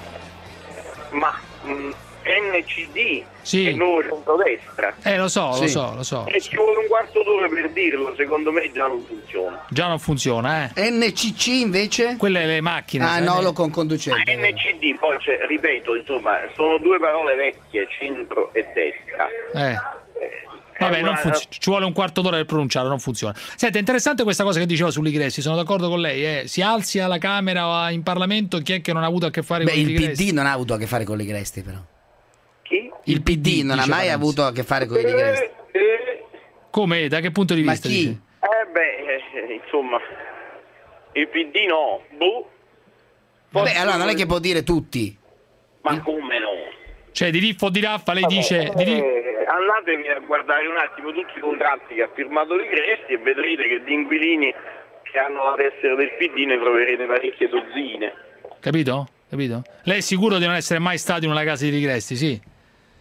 Ma mh, NCD Sì. il nuovo centrodestra. Eh, lo so, lo Sì. so, lo so. E ci vuole un quarto d'ora per dirlo, secondo me già non funziona. Già non funziona, eh. NCC invece? Quelle le macchine. Ah, sai, no, lo con conducente. NCD, poi c'è- ripeto, insomma, sono due parole vecchie, centro e destra. Eh. Vabbè, È non una- funziona. ci vuole un quarto d'ora per pronunciarlo, non funziona. Senta, è interessante questa cosa che diceva sull'Igressi, sono d'accordo con lei. Eh. Si alzi alla Camera o in Parlamento chi è che non ha avuto a che fare Beh, con il l'Igressi? PD non ha avuto a che fare con Ligresti, però. Chi? Il PD non ha dice mai Parenzi. avuto a che fare con i Ligresti. Eh, eh, Come? Da che punto di Ma vista? chi? dice? eh, beh, eh, insomma, il PD no, boh, Vabbè, allora non è che può dire tutti. ma come no? Cioè, di Riffo o di Raffa, lei dice... di Ri- Eh, andatevi a guardare un attimo tutti i contratti che ha firmato Ligresti e vedrete che di inquilini che hanno la tessera del PD ne troverete parecchie dozzine. Capito? Capito? Lei è sicuro di non essere mai stato in una casa di Rigresti? Sì.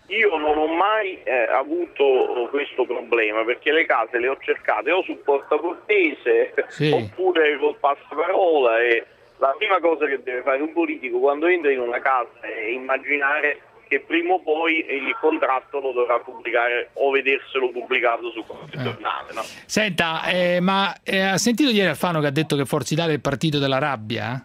Io non ho mai eh, avuto questo problema perché le case le ho cercate o su Porta Portese Sì. oppure col passaparola e la prima cosa che deve fare un politico quando entra in una casa è immaginare che prima o poi il contratto lo dovrà pubblicare o vederselo pubblicato su qualche Eh. giornale. No? Senta, eh, ma eh, ha sentito ieri Alfano che ha detto che Forza Italia è il partito della rabbia?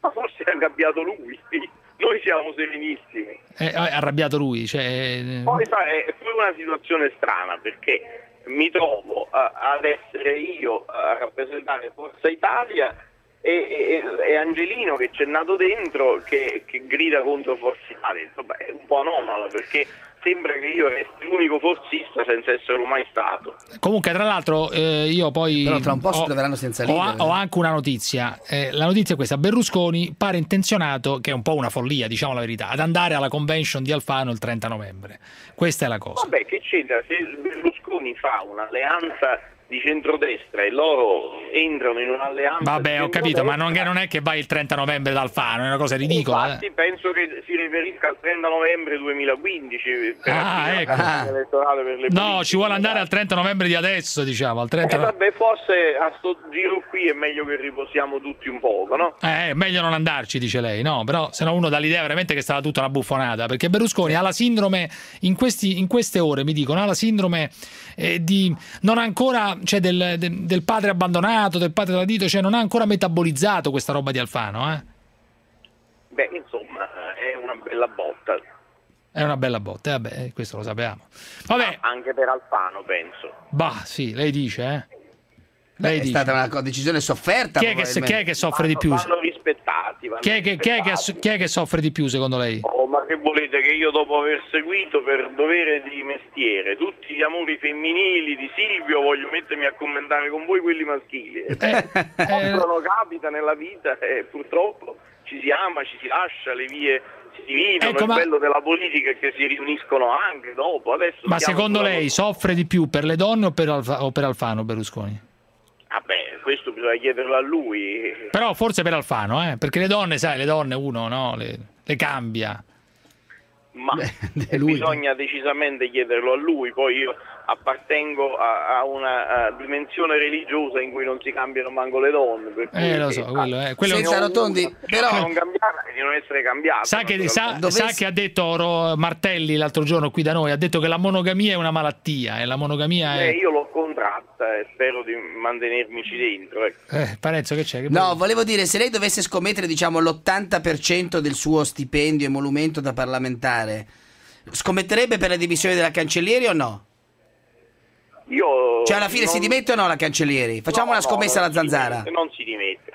Ma forse è arrabbiato lui, (laughs) noi siamo serenissimi. Eh, ha arrabbiato lui, cioè... eh, Poi sai, è pure una situazione strana perché mi trovo a- ad essere io a rappresentare Forza Italia e, e- e Angelino che c'è nato dentro che, che grida contro Forza Italia. Insomma, è un po' anomalo perché sembra che io resti l'unico forzista senza esserlo mai stato. Comunque, tra l'altro, eh, io poi. Però tra un po' si ho- troveranno senza ho, leader, ho eh. anche una notizia. Eh, la notizia è questa: Berlusconi pare intenzionato, che è un po' una follia, diciamo la verità, ad andare alla convention di Alfano il 30 novembre. Questa è la cosa. Vabbè, che c'entra? Se Berlusconi fa un'alleanza di centrodestra e loro entrano in un'alleanza Vabbè, ho capito, ma non non è che vai il 30 novembre da Alfano, è una cosa ridicola. eh. Infatti penso che si riferisca al 30 novembre 2015 per Ah, ecco. la campagna elettorale per le No, ci vuole andare al 30 novembre di adesso, diciamo. Al 30 Eh, vabbè, forse a sto giro qui è meglio che riposiamo tutti un poco, no? Eh, meglio non andarci, dice lei, no? Però se no uno dà l'idea veramente che è stata tutta una buffonata, perché Berlusconi ha la sindrome, in, questi- in queste ore mi dicono, ha la sindrome eh, di non ancora cioè del, del- del padre abbandonato, del padre tradito, cioè non ha ancora metabolizzato questa roba di Alfano, eh? Beh, insomma, è una bella botta. È una bella botta, eh, vabbè, eh, questo lo sappiamo. Vabbè, Anche per Alfano, penso. bah, sì, lei dice, eh? Beh, è dice. stata una decisione sofferta. Chi è, che, chi è che soffre di più? Vanno rispettati. vanno Chi è, che, chi è che- rispettati. chi è che soffre di più secondo lei? Oh, ma che volete che io dopo aver seguito per dovere di mestiere tutti gli amori femminili di Silvio voglio mettermi a commentare con voi quelli maschili? Eh, (laughs) Possono, capita nella vita e purtroppo ci si ama, ci si lascia, le vie si dividono, Ecco, il ma- bello della politica è che si riuniscono anche dopo. Adesso Ma secondo lei soffre di più per le donne o per, Alfa- o per Alfano Berlusconi? Vabbè, questo bisogna chiederlo a lui. Però forse per Alfano, eh? Perché le donne, sai, le donne uno no, le, le cambia. Ma (laughs) bisogna decisamente chiederlo a lui, poi io appartengo a, a una a dimensione religiosa in cui non si cambiano manco le donne. Per cui- Eh, lo so, quello è- quello Senza rotondi, però- di non cambiare di non essere cambiato. Sa che, sa, sa che ha detto Ro- Martelli l'altro giorno qui da noi, ha detto che la monogamia è una malattia e la monogamia Eh, è... io l'ho contratta e spero di mantenermici dentro. ecco. Eh, Parenzo che c'è? Che No, volevo dire, se lei dovesse scommettere, diciamo, l'80% del suo stipendio e emolumento da parlamentare, scommetterebbe per le dimissioni della Cancellieri o no? Io Cioè, alla fine si non- dimette o no la Cancellieri? Facciamo No, una no, scommessa non alla si zanzara. dimette, Non si dimette,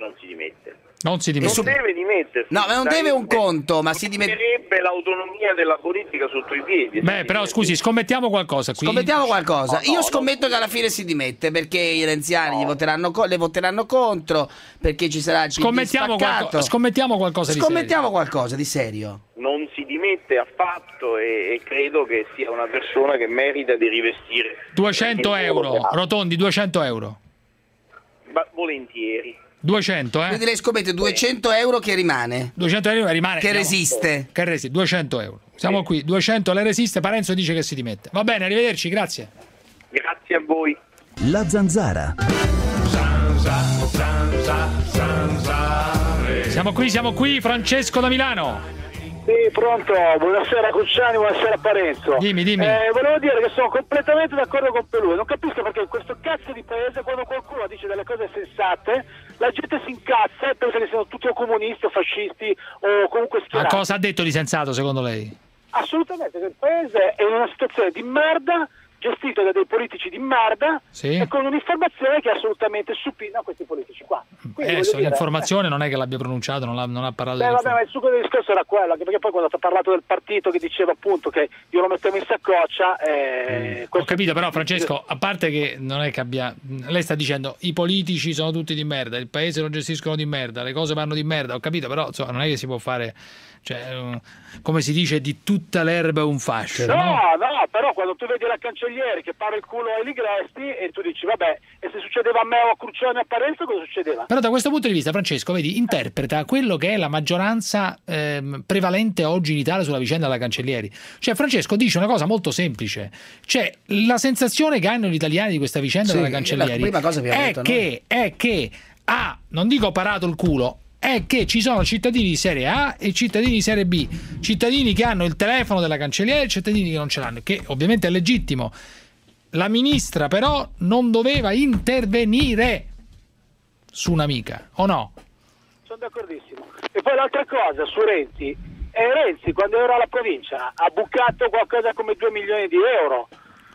non si dimette. Non deve dimettersi. No, ma non deve un conto, ma si dimette... Metterebbe l'autonomia della politica sotto i piedi. Beh, però scusi, scommettiamo qualcosa qui. Scommettiamo qualcosa. Io scommetto che alla fine si dimette perché i renziani gli voteranno co- le voteranno contro, perché ci sarà Scommettiamo, spaccato. qualco- scommettiamo qualcosa di serio. Scommettiamo qualcosa di serio. non si dimette affatto e, e credo che sia una persona che merita di rivestire 200 il euro, rotondi 200 euro. Ma volentieri 200, eh? Quindi lei scommette 200 euro che rimane. 200 euro rimane. Che no. resiste. Che resiste, 200 euro. Siamo qui, 200 le resiste, Parenzo dice che si dimette. Va bene, arrivederci, grazie. Grazie a voi. La zanzara. Siamo qui, siamo qui, Francesco da Milano. Sì, pronto, buonasera Cruciani, buonasera Parenzo. Dimmi, dimmi. Eh, volevo dire che sono completamente d'accordo con Pelù. Non capisco perché in questo cazzo di paese, quando qualcuno dice delle cose sensate, la gente si incazza e pensa che siano tutti o comunisti o fascisti o comunque Ma schierati. cosa ha detto di sensato secondo lei? Assolutamente, il paese è in una situazione di merda, gestito da dei politici di merda Sì. e con un'informazione che è assolutamente supina questi politici qua. Quindi Eh, dire, l'informazione non è che l'abbia pronunciato, non, non ha parlato Beh, vabbè, ma il succo del discorso era quello, anche perché poi quando ha parlato del partito che diceva appunto che io lo mettevo in saccoccia, eh, Ho capito, però, Francesco, a parte che non è che abbia. Lei sta dicendo i politici sono tutti di merda, il paese lo gestiscono di merda, le cose vanno di merda. Ho capito, però insomma, non è che si può fare. Cioè, eh, come si dice, di tutta l'erba un fascio. No, no? no, però quando tu vedi la cancellieri che para il culo ai Ligresti e tu dici vabbè, e se succedeva a me o a Cruciani o a Parenzo cosa succedeva? Però da questo punto di vista, Francesco, vedi, interpreta quello che è la maggioranza ehm, prevalente oggi in Italia sulla vicenda della Cancellieri. Cioè, Francesco dice una cosa molto semplice. Cioè, la sensazione che hanno gli italiani di questa vicenda Sì, della la Cancellieri prima cosa che è, detto che, è che ha, non dico parato il culo, è che ci sono cittadini di serie A e cittadini di serie B, cittadini che hanno il telefono della cancelliera e cittadini che non ce l'hanno, che ovviamente è legittimo. La ministra però non doveva intervenire su un'amica, o no? Sono d'accordissimo. E poi l'altra cosa su Renzi, eh, Renzi quando era alla provincia ha bucato qualcosa come 2 milioni di euro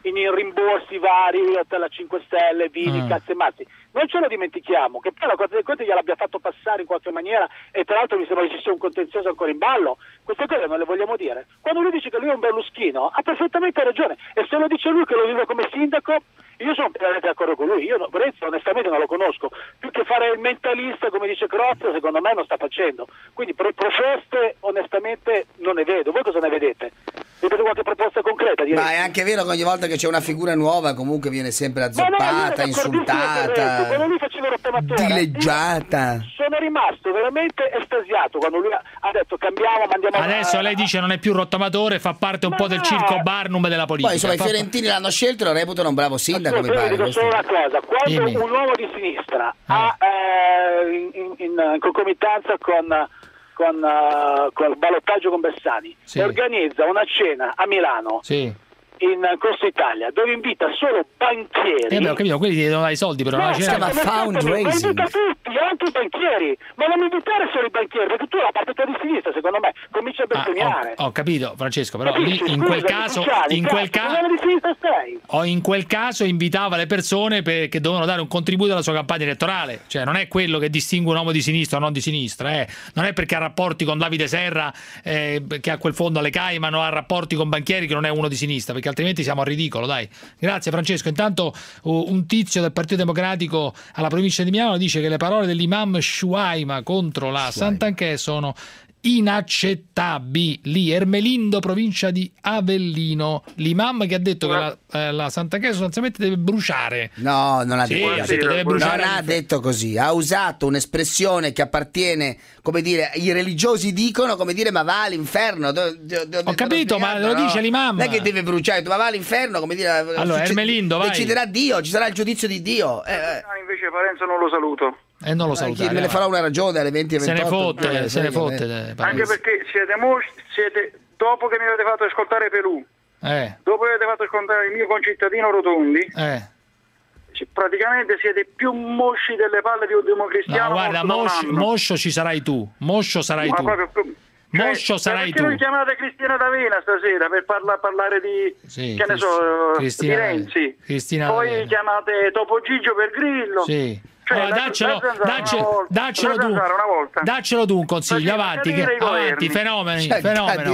in rimborsi vari hotel a 5 stelle, vini, Ah. cazzo e mazzi. Non ce lo dimentichiamo, che poi la cosa del conto gliel'abbia fatto passare in qualche maniera e tra l'altro mi sembra che ci sia un contenzioso ancora in ballo. Queste cose non le vogliamo dire. Quando lui dice che lui è un Berluschino, ha perfettamente ragione. E se lo dice lui che lo vive come sindaco, io sono pienamente d'accordo con lui. Io Renzi onestamente non lo conosco. Più che fare il mentalista, come dice Crozza, secondo me non sta facendo. Quindi pro- proposte onestamente non ne vedo. Voi cosa ne vedete? Vedete qualche proposta concreta? Di Ma è anche vero che ogni volta che c'è una figura nuova comunque viene sempre azzoppata, insultata, Quando lui faceva il rottamatore, dileggiata. sono rimasto veramente estasiato quando lui ha ha detto cambiamo, mandiamo Adesso lei dice non è più rottamatore, fa parte un po' del circo Barnum della politica. Poi insomma i Fa- fiorentini l'hanno scelto e lo reputano un bravo sindaco, mi Io vi pare. dico questo. solo una cosa, quando Dimmi. un uomo di sinistra ha eh, in, in- in concomitanza con, con, eh, con il ballottaggio con Bersani Sì. organizza una cena a Milano Sì. In Corso Italia, dove invita solo banchieri. Eh beh, ho capito, quelli ti devono dare i soldi, però No, la cena- ma ascoltami, Ma invita tutti, anche i banchieri, ma non invitare solo i banchieri, perché tu la parte tua di sinistra, secondo me, cominci a bestemmiare. Ho capito, Francesco, però Capisci? lì in quel caso, in quel cazzo, caso, cosa di sinistra sei? o in quel caso invitava le persone per- che dovevano dare un contributo alla sua campagna elettorale. Cioè, non è quello che distingue un uomo di sinistra o non di sinistra, eh. Non è perché ha rapporti con Davide Serra, eh, che ha quel fondo alle Cayman, o ha rapporti con banchieri che non è uno di sinistra, perché altrimenti siamo al ridicolo, dai. Grazie Francesco. Intanto un tizio del Partito Democratico alla provincia di Milano dice che le parole dell'imam Shuaima contro la Sant'Anché sono inaccettabili. Ermelindo, provincia di Avellino. L'imam che ha detto che la, eh, la Sant'Anché sostanzialmente deve bruciare. No, non ha Sì, detto così. detto deve bruciare Non ha detto così. Ha usato un'espressione che appartiene, come dire, i religiosi dicono, come dire, ma va all'inferno. Do- do- do- Ho capito, ma lo no? dice l'imam. Non è che deve bruciare, ma va all'inferno, come dire. Allora, succe- Ermelindo, vai. Deciderà Dio, ci sarà il giudizio di Dio. Eh, eh. invece Parenzo non lo saluto. E non lo Chi salutare. me ne farà una ragione alle 20 e Se ne 28. fotte, Eh, se ne fotte. eh. eh, Anche perché siete, mos- siete dopo che mi avete fatto ascoltare Pelù, Eh, dopo che avete fatto ascoltare il mio concittadino Rotondi, eh. praticamente siete più mosci delle palle di un No, democristiano. guarda, morto da un Moscio. Moscio ci sarai tu. Moscio sarai Ma tu. proprio cioè, Moscio ma sarai perché tu. non chiamate Cristina D'Avena stasera per parla- parlare di, Sì, che ne Crist- so, Cristina- di Renzi? Cristina Poi D'Avena. chiamate Topo Gigio per Grillo. Sì. Cioè, Allora, daccelo, daccelo la tu. Daccelo tu un consiglio, avanti, che- avanti, fenomeni, Cioè, fenomeno.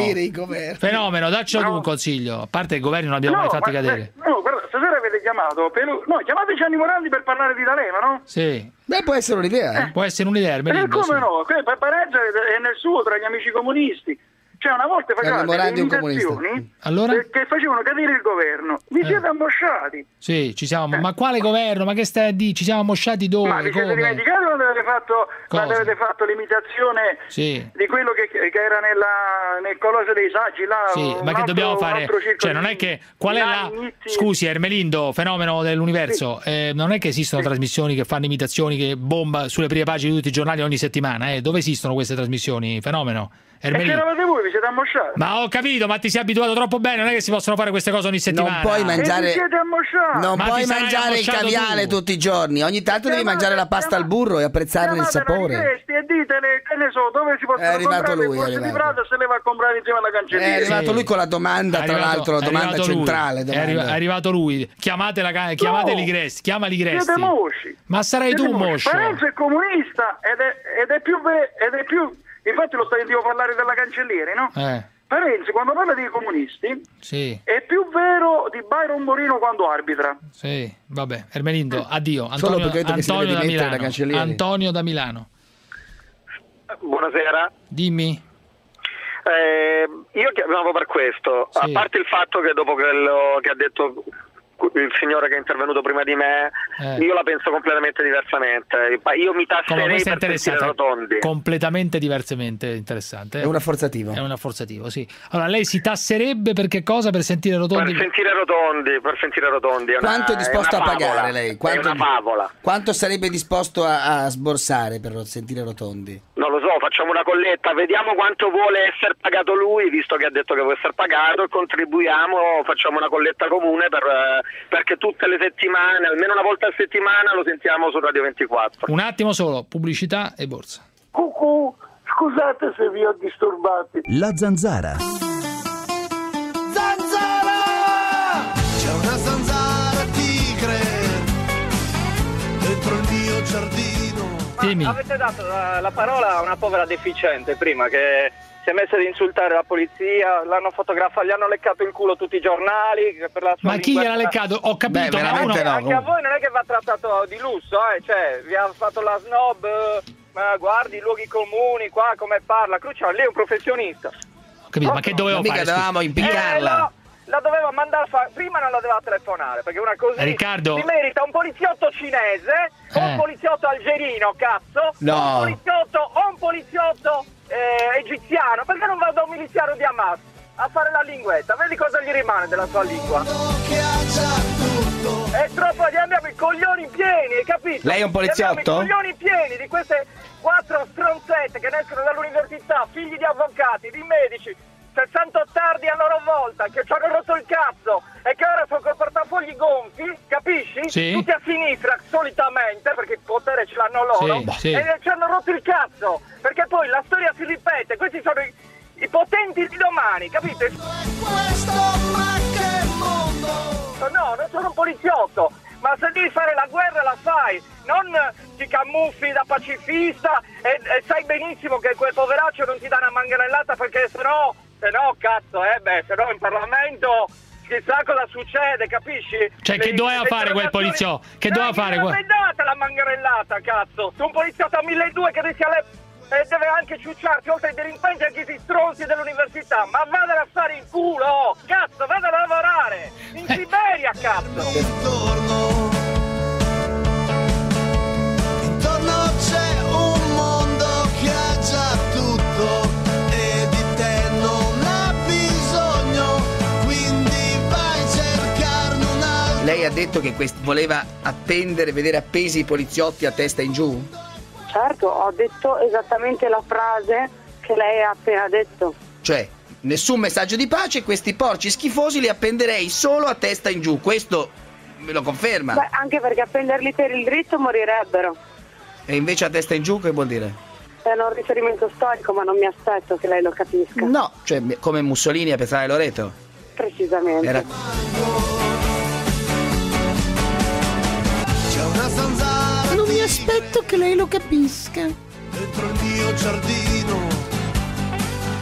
Fenomeno, daccelo tu No. un consiglio. A parte che i governi non abbiamo mai fatti ma- cadere. No, guarda, stasera avete chiamato Pelù. No, chiamate Gianni Morandi per parlare di D'Alema, no? Sì. Beh, può essere un'idea. eh. Può essere un'idea, E Ermelindo, come sì. no? Que- Pa- Parenzo è nel suo tra gli amici comunisti. Cioè, una volta Morandi delle imitazioni Allora? che- facevano cadere il governo. Vi Eh. siete ammosciati. Sì, ci siamo. Ma quale governo? Ma che stai a dire? Ci siamo ammosciati dove? Ma vi siete Come? dimenticati quando avete fatto, quando avete fatto l'imitazione Sì. di quello che, che era nella, nel Colosso dei Saggi? Là, Sì, ma che dobbiamo fare? Cioè, non è che. Qual è la. Scusi, Ermelindo, fenomeno dell'universo. eh, non è che esistono trasmissioni che fanno imitazioni che bomba sulle prime pagine di tutti i giornali ogni settimana. Eh? Dove esistono queste trasmissioni? Fenomeno. E che Ermelindo. eravate voi, vi siete ammosciati. Ma ho capito, ma ti sei abituato troppo bene, non è che si possono fare queste cose ogni settimana. Non puoi mangiare- E vi siete ammosciati. Non Ma puoi mangiare il caviale tu. tutti i giorni. Ogni tanto devi mangiare la pasta al burro e apprezzarne il sapore. E ditele, che ne so, dove si possono È arrivato lui, il è di arrivato. Prato se le va a comprare insieme alla È cancelliera. arrivato lui con la domanda, È tra l'altro, la è domanda centrale. È, domanda. arri- è arrivato lui. Chiamate, la, chiamate No. Ligresti. Chiama Ligresti. Siete mosci. Ma sarai tu, Siete mosci. Moscio. Parenzo è comunista ed è, ed è più... ed è più infatti lo sentivo parlare della cancelliere, no? Eh, Parenzo quando parla dei comunisti sì, è più vero di Byron Morino quando arbitra. sì, vabbè. Ermelindo, addio. Solo Antonio, Antonio da Milano. cancelliere. Antonio da Milano. Buonasera. Dimmi. Eh, io chiamavo per questo, Sì. a parte il fatto che dopo quello che ha detto il signore che è intervenuto prima di me, Eh. io la penso completamente diversamente. Ma Io mi tasserei è per sentire interessante. rotondi. Completamente diversamente interessante. È un afforzativo. È un afforzativo, sì. Allora, lei si tasserebbe per che cosa? Per sentire rotondi? Per sentire rotondi, per sentire rotondi. È una- Quanto è disposto è a una pagare favola. lei? È Quanto, una favola. quanto sarebbe disposto a, a sborsare per sentire Rotondi? Non lo so, facciamo una colletta, vediamo quanto vuole essere pagato lui, visto che ha detto che vuole essere pagato, e contribuiamo, facciamo una colletta comune per, eh, perché tutte le settimane, almeno una volta a settimana, lo sentiamo su Radio 24. Un attimo solo, pubblicità e borsa. Cucù, scusate se vi ho disturbati. La zanzara. Zanzara! C'è una zanzara tigre dentro il mio giardino. Dimmi. Avete dato la, la parola a una povera deficiente prima che si è messa ad insultare la polizia, l'hanno fotografato, gli hanno leccato il culo tutti i giornali. che Per la sua Ma chi gliel'ha leccato? Ho capito, ma uno... Anche a voi non è che va trattato di lusso, eh? cioè vi ha fatto la snob, eh, ma guardi i luoghi comuni, qua come parla. Cruciale, lei è un professionista. Ho capito, ma che dovevo Ma mica fare? dovevamo scusa? impiccarla. Eh, no, la doveva mandare a fare. Prima non la doveva telefonare, perché una così Riccardo- si merita un poliziotto cinese, o Eh. un poliziotto algerino, cazzo, No. o un poliziotto, o un poliziotto eh, egiziano, perché non va da un miliziano di Hamas a fare la linguetta? Vedi cosa gli rimane della sua lingua? È troppo, gli abbiamo i coglioni pieni, hai capito? Lei è un poliziotto? I coglioni pieni di queste quattro stronzette che ne escono dall'università, figli di avvocati, di medici, 60 tardi a loro volta che ci hanno rotto il cazzo e che ora sono con portafogli gonfi, capisci? Sì. Tutti a sinistra solitamente perché il potere ce l'hanno loro Sì, sì. e ci hanno rotto il cazzo perché poi la storia si ripete, questi sono i, i potenti di domani, capite? No, non sono un poliziotto, ma se devi fare la guerra la fai, non ti camuffi da pacifista e, e sai benissimo che quel poveraccio non ti dà una manganellata perché sennò, sennò cazzo, eh beh, sennò in Parlamento chissà cosa succede, capisci? Cioè, che Le- doveva le fare quel poliziotto? Che doveva Eh, fare gliel'ho quel- data la manganellata, cazzo! Tu un poliziotto a 1200 che rischia le... E deve anche ciucciarti oltre ai delinquenti anche i stronzi dell'università. Ma vada a fare in culo! Cazzo, vada a lavorare! In Siberia, cazzo! Detto che quest- voleva appendere, vedere appesi i poliziotti a testa in giù? Certo, ho detto esattamente la frase che lei ha appena detto. Cioè, nessun messaggio di pace, questi porci schifosi li appenderei solo a testa in giù. Questo me lo conferma. Beh, anche perché appenderli per il dritto morirebbero. E invece a testa in giù che vuol dire? È un riferimento storico, ma non mi aspetto che lei lo capisca. No, cioè come Mussolini a Petrare Loreto. Precisamente. Era... mi aspetto che lei lo capisca. dentro il mio giardino.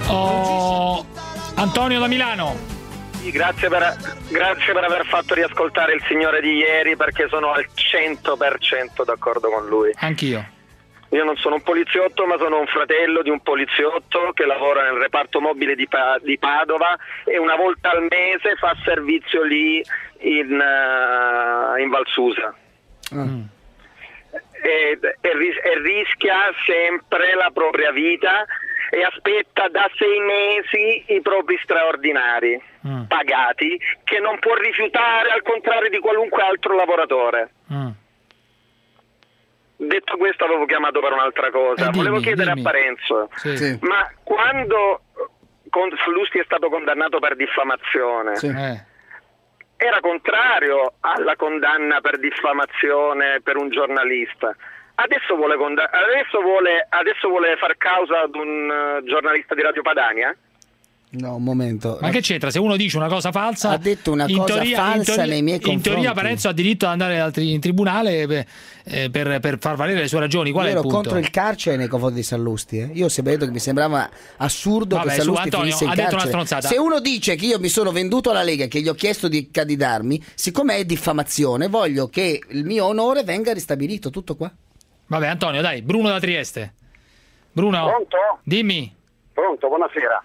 Oh, Antonio da Milano. Sì, Grazie per, grazie per aver fatto riascoltare il signore di ieri perché sono al 100% d'accordo con lui. Anch'io. Io non sono un poliziotto, ma sono un fratello di un poliziotto che lavora nel reparto mobile di, Pa- di Padova e una volta al mese fa servizio lì in, eh, in Valsusa. E, e e rischia sempre la propria vita e aspetta da sei mesi i propri straordinari pagati che non può rifiutare al contrario di qualunque altro lavoratore. Detto questo avevo chiamato per un'altra cosa, Eh, dimmi, volevo chiedere dimmi. a Parenzo, Sì. Sì. ma quando con- Sallusti è stato condannato per diffamazione, Eh. Era contrario alla condanna per diffamazione per un giornalista. Adesso vuole, conda- adesso vuole, adesso vuole far causa ad un eh, giornalista di Radio Padania? No, un momento. Ma che c'entra? Se uno dice una cosa falsa, Ha detto una cosa teoria- falsa teoria- nei miei In teoria confronti. Parenzo ha diritto ad andare tri- in tribunale per, eh, per- per far valere le sue ragioni. Qual Io è il ero punto? contro il carcere nei confronti di Sallusti. eh. Io ho sempre detto che mi sembrava assurdo Vabbè, che su, Sallusti Antonio, finisse in ha detto una carcere. stronzata. Se uno dice che io mi sono venduto alla Lega e che gli ho chiesto di candidarmi, siccome è diffamazione, voglio che il mio onore venga ristabilito. Tutto qua. Vabbè, Antonio, dai, Bruno da Trieste. Bruno, Pronto? dimmi. Pronto, buonasera.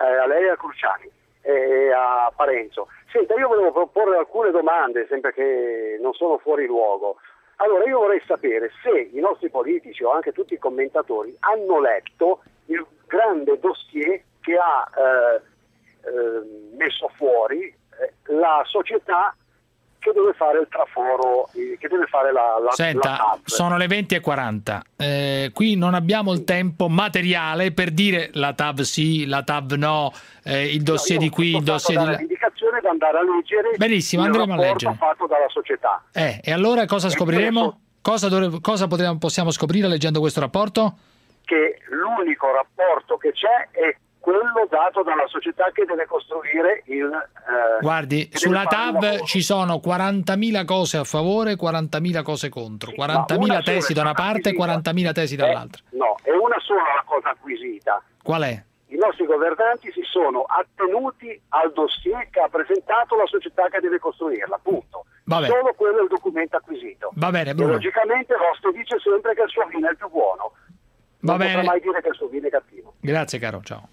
Eh, a lei e a Cruciani e a Parenzo. Senta, io volevo proporre alcune domande, sempre che non sono fuori luogo. Allora, io vorrei sapere se i nostri politici o anche tutti i commentatori hanno letto il grande dossier che ha eh, eh, messo fuori eh, la società che deve fare il traforo, eh, che deve fare la, la, la Senta, TAV. sono le 20.40. Eh, qui non abbiamo il tempo materiale per dire la TAV sì, la TAV no, eh, il dossier No, di qui, il dossier di là. L'indicazione di andare a leggere Benissimo, il andremo a rapporto fatto dalla società. Eh, e allora cosa scopriremo? Cosa, dovre- cosa potremo- possiamo scoprire leggendo questo rapporto? che l'unico rapporto che c'è è quello dato dalla società che deve costruire il... eh, Guardi, sulla TAV ci sono 40.000 cose a favore, 40.000 cose contro, una 40.000 sola tesi da una parte e acquisita. 40.000 tesi dall'altra. No, è una sola la cosa acquisita. Qual è? I nostri governanti si sono attenuti al dossier che ha presentato la società che deve costruirla, punto. Solo quello è il documento acquisito. Va bene, E Bruno. logicamente Rosto dice sempre che il suo vino è il più buono. Va non potrà bene. mai dire che il suo vino è cattivo. Grazie caro, ciao.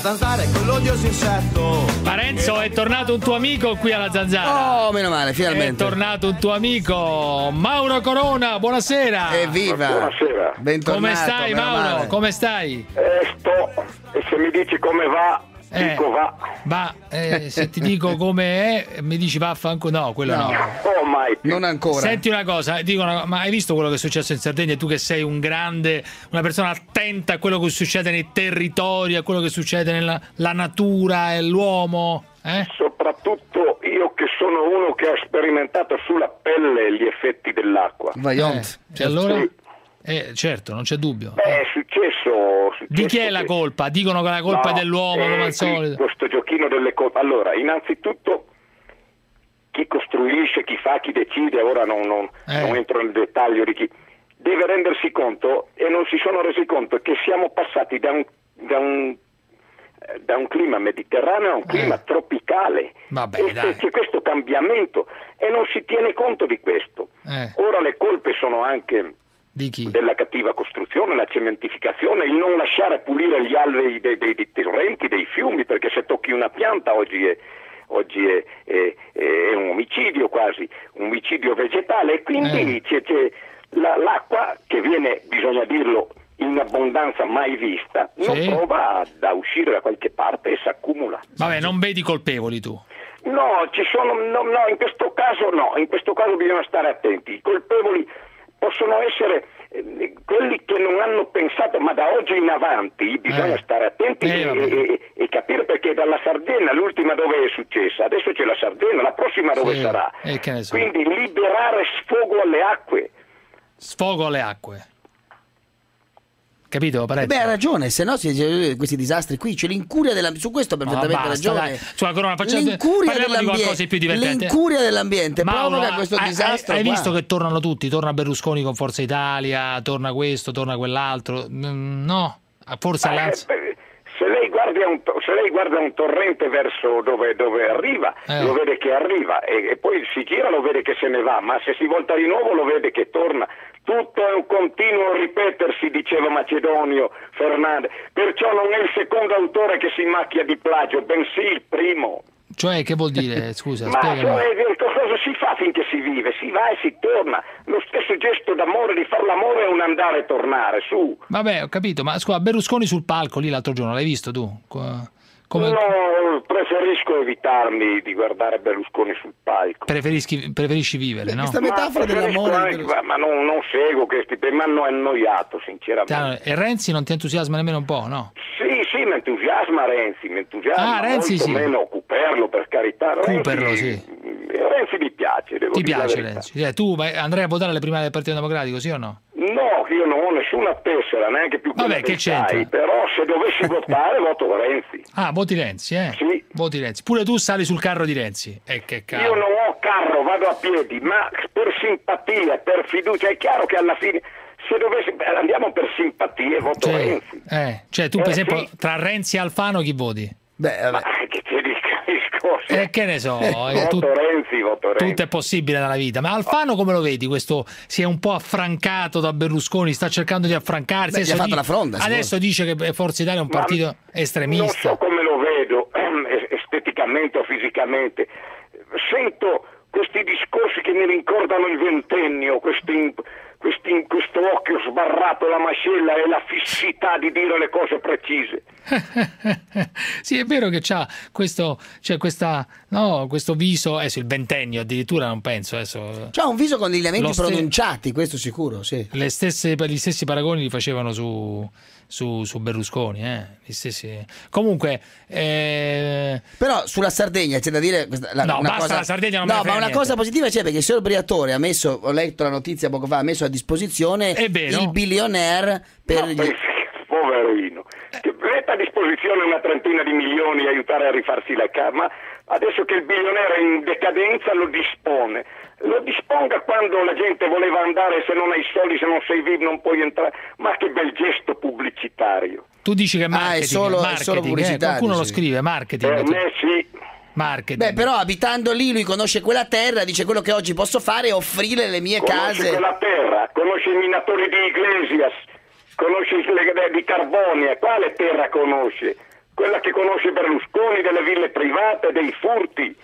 Zanzara è quell'odioso insetto. Parenzo, è tornato un tuo amico qui alla Zanzara. Oh, meno male, È finalmente. tornato un tuo amico, Mauro Corona, buonasera. Evviva! Buonasera. Bentornato, Come stai Mauro? male. Come stai? Eh, sto, e se mi dici come va, Eh, Dico va. Va, eh, se ti dico (laughs) come è, mi dici vaffanculo. No, quello no. Oh, mai. Non ancora. Senti una cosa, dicono, ma hai visto quello che è successo in Sardegna? Tu che sei un grande, una persona attenta a quello che succede nei territori, a quello che succede nella la natura e l'uomo? Eh? Soprattutto io che sono uno che ha sperimentato sulla pelle gli effetti dell'acqua. Eh, e allora? Eh, certo, non c'è dubbio. Beh, è successo, successo Di chi è la colpa? Dicono che la colpa No, è dell'uomo, eh, come al qui solito. Questo giochino delle colpe. Allora, innanzitutto chi costruisce, chi fa, chi decide, ora non, non- Eh. non entro nel dettaglio di chi, deve rendersi conto e non si sono resi conto che siamo passati da un, da un- eh, da un clima mediterraneo a un clima tropicale. Eh. Vabbè, e dai. c'è questo cambiamento e non si tiene conto di questo. Eh, Ora le colpe sono anche della cattiva costruzione, la cementificazione, il non lasciare pulire gli alvei dei, dei- dei torrenti, dei fiumi, perché se tocchi una pianta oggi è, oggi è, è- è un omicidio quasi, un omicidio vegetale e quindi c'è, c'è la- l'acqua che viene, bisogna dirlo, in abbondanza mai vista, non Sì. prova da uscire da qualche parte e si accumula. Vabbè, non vedi colpevoli tu. No, ci sono, no, no, in questo caso no, in questo caso bisogna stare attenti. I colpevoli possono essere eh, quelli che non hanno pensato, ma da oggi in avanti bisogna stare attenti Eh, e, e- capire perché dalla Sardegna, l'ultima dove è successa, adesso c'è la Sardegna, la prossima dove Sì, sarà. Quindi liberare sfogo alle acque. Sfogo alle acque. Capito? Beh, ha ragione, se no si- questi disastri qui c'è l'incuria dell'ambiente. Su questo ha perfettamente basta, ragione. dai. Sulla corona, facciamo- l'incuria dell'ambiente. qualcosa di più divertente. L'incuria dell'ambiente Mauro, provoca questo hai- disastro. Hai, hai qua. visto che tornano tutti? Torna Berlusconi con Forza Italia, torna questo, torna quell'altro. Mm, No, forse Eh, all'Anzi. beh, se, lei guarda un, se lei guarda un torrente verso dove, dove arriva, Eh. lo vede che arriva e, e poi si gira lo vede che se ne va, ma se si volta di nuovo lo vede che torna. Tutto è un continuo ripetersi, diceva Macedonio Fernandez. Perciò non è il secondo autore che si macchia di plagio, bensì il primo. Cioè, che vuol dire? (laughs) Scusa, Ma spiegami. cioè, cosa si fa finché si vive? Si va e si torna. Lo stesso gesto d'amore di far l'amore è un andare e tornare, su. Vabbè, ho capito, ma scusa, Berlusconi sul palco lì l'altro giorno, l'hai visto tu? Co- Come No, preferisco evitarmi di guardare Berlusconi sul palco. preferisci, preferisci vivere, no? Ma preferisco anche- ma- Ma non, non seguo questi temi, mi hanno annoiato sinceramente. E Renzi non ti entusiasma nemmeno un po', no? Sì, sì, mi entusiasma Renzi, mi entusiasma Ah, Renzi molto sì. meno Cuperlo per carità. Renzi, Cooperlo, sì. Renzi mi piace, devo Ti piace. Renzi? Eh, tu vai- andrai a votare alle primarie del Partito Democratico, sì o no? No, io non ho nessuna tessera, neanche più quella Vabbè, che c'entra? Però se dovessi (laughs) votare voto Renzi. Ah, voti Renzi, eh? Sì. Voti Renzi. Pure tu sali sul carro di Renzi. E che Io cavolo. non ho carro, vado a piedi, ma per simpatia, per fiducia, è chiaro che alla fine se dovessi andiamo per simpatia, voto Cioè, Renzi. eh, cioè, tu per Eh, esempio, sì. tra Renzi e Alfano chi voti? Beh, Ma che ti ricapisco? Eh, che ne so, eh, voto tu- Renzi, voto Renzi. Tutto è possibile nella vita, ma Alfano come lo vedi? Questo si è un po' affrancato da Berlusconi, sta cercando di affrancarsi. Beh, gli ha Adesso fatto la fronda, Adesso dice che Forza Italia è un Ma partito Non estremista. so come lo vedo, ehm, esteticamente o fisicamente. Sento questi discorsi che mi ricordano il ventennio, questi, questi- questo occhio sbarrato alla mascella e la fissità di dire le cose precise. (laughs) sì, è vero che c'ha questo, c'è questa, no, questo viso, adesso il ventennio addirittura non penso, adesso C'ha un viso con Lo ste- pronunciati, questo sicuro, sì. le stesse, gli stessi paragoni li facevano su, su, su Berlusconi, eh? stessi. Comunque, eh, Però sulla Sardegna c'è da dire questa- la- No, una basta cosa, la Sardegna, non no, ma una niente. cosa positiva c'è perché il signor Briatore ha messo, ho letto la notizia poco fa, ha messo a disposizione vero. il billionaire per gli... poverino, che mette a disposizione una trentina di milioni e aiutare a rifarsi la casa, ma adesso che il bilionario è in decadenza lo dispone. Lo disponga quando la gente voleva andare, se non hai soldi, se non sei vivo non puoi entrare. Ma che bel gesto pubblicitario. tu dici che è Ah, è marketing, solo- è marketing, solo eh? pubblicitario, qualcuno lo sì. scrive, marketing. Per me sì. Marketing. Beh, però abitando lì lui conosce quella terra, dice quello che oggi posso fare è offrire le mie Conosce case. quella terra, conosce i minatori di Iglesias, conosce le di Carbonia, quale terra conosce? Quella che conosce Berlusconi delle ville private, dei furti,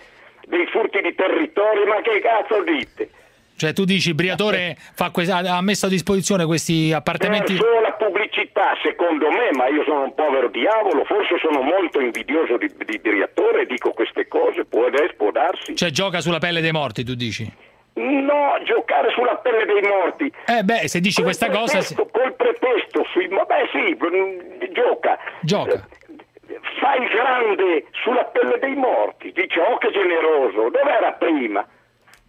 dei furti di territori, ma che cazzo dite? Cioè tu dici Briatore ha messo a disposizione questi appartamenti Per sola pubblicità secondo me, ma io sono un povero diavolo, forse sono molto invidioso di, di Briatore e dico queste cose, può, può darsi. Cioè gioca sulla pelle dei morti, tu dici? No, giocare sulla pelle dei morti. Eh beh, se dici questa cosa... Pretesto, Col pretesto, sui, vabbè sì, mm, gioca. Gioca. Fa il grande sulla pelle dei morti, dice oh che generoso, dov'era prima?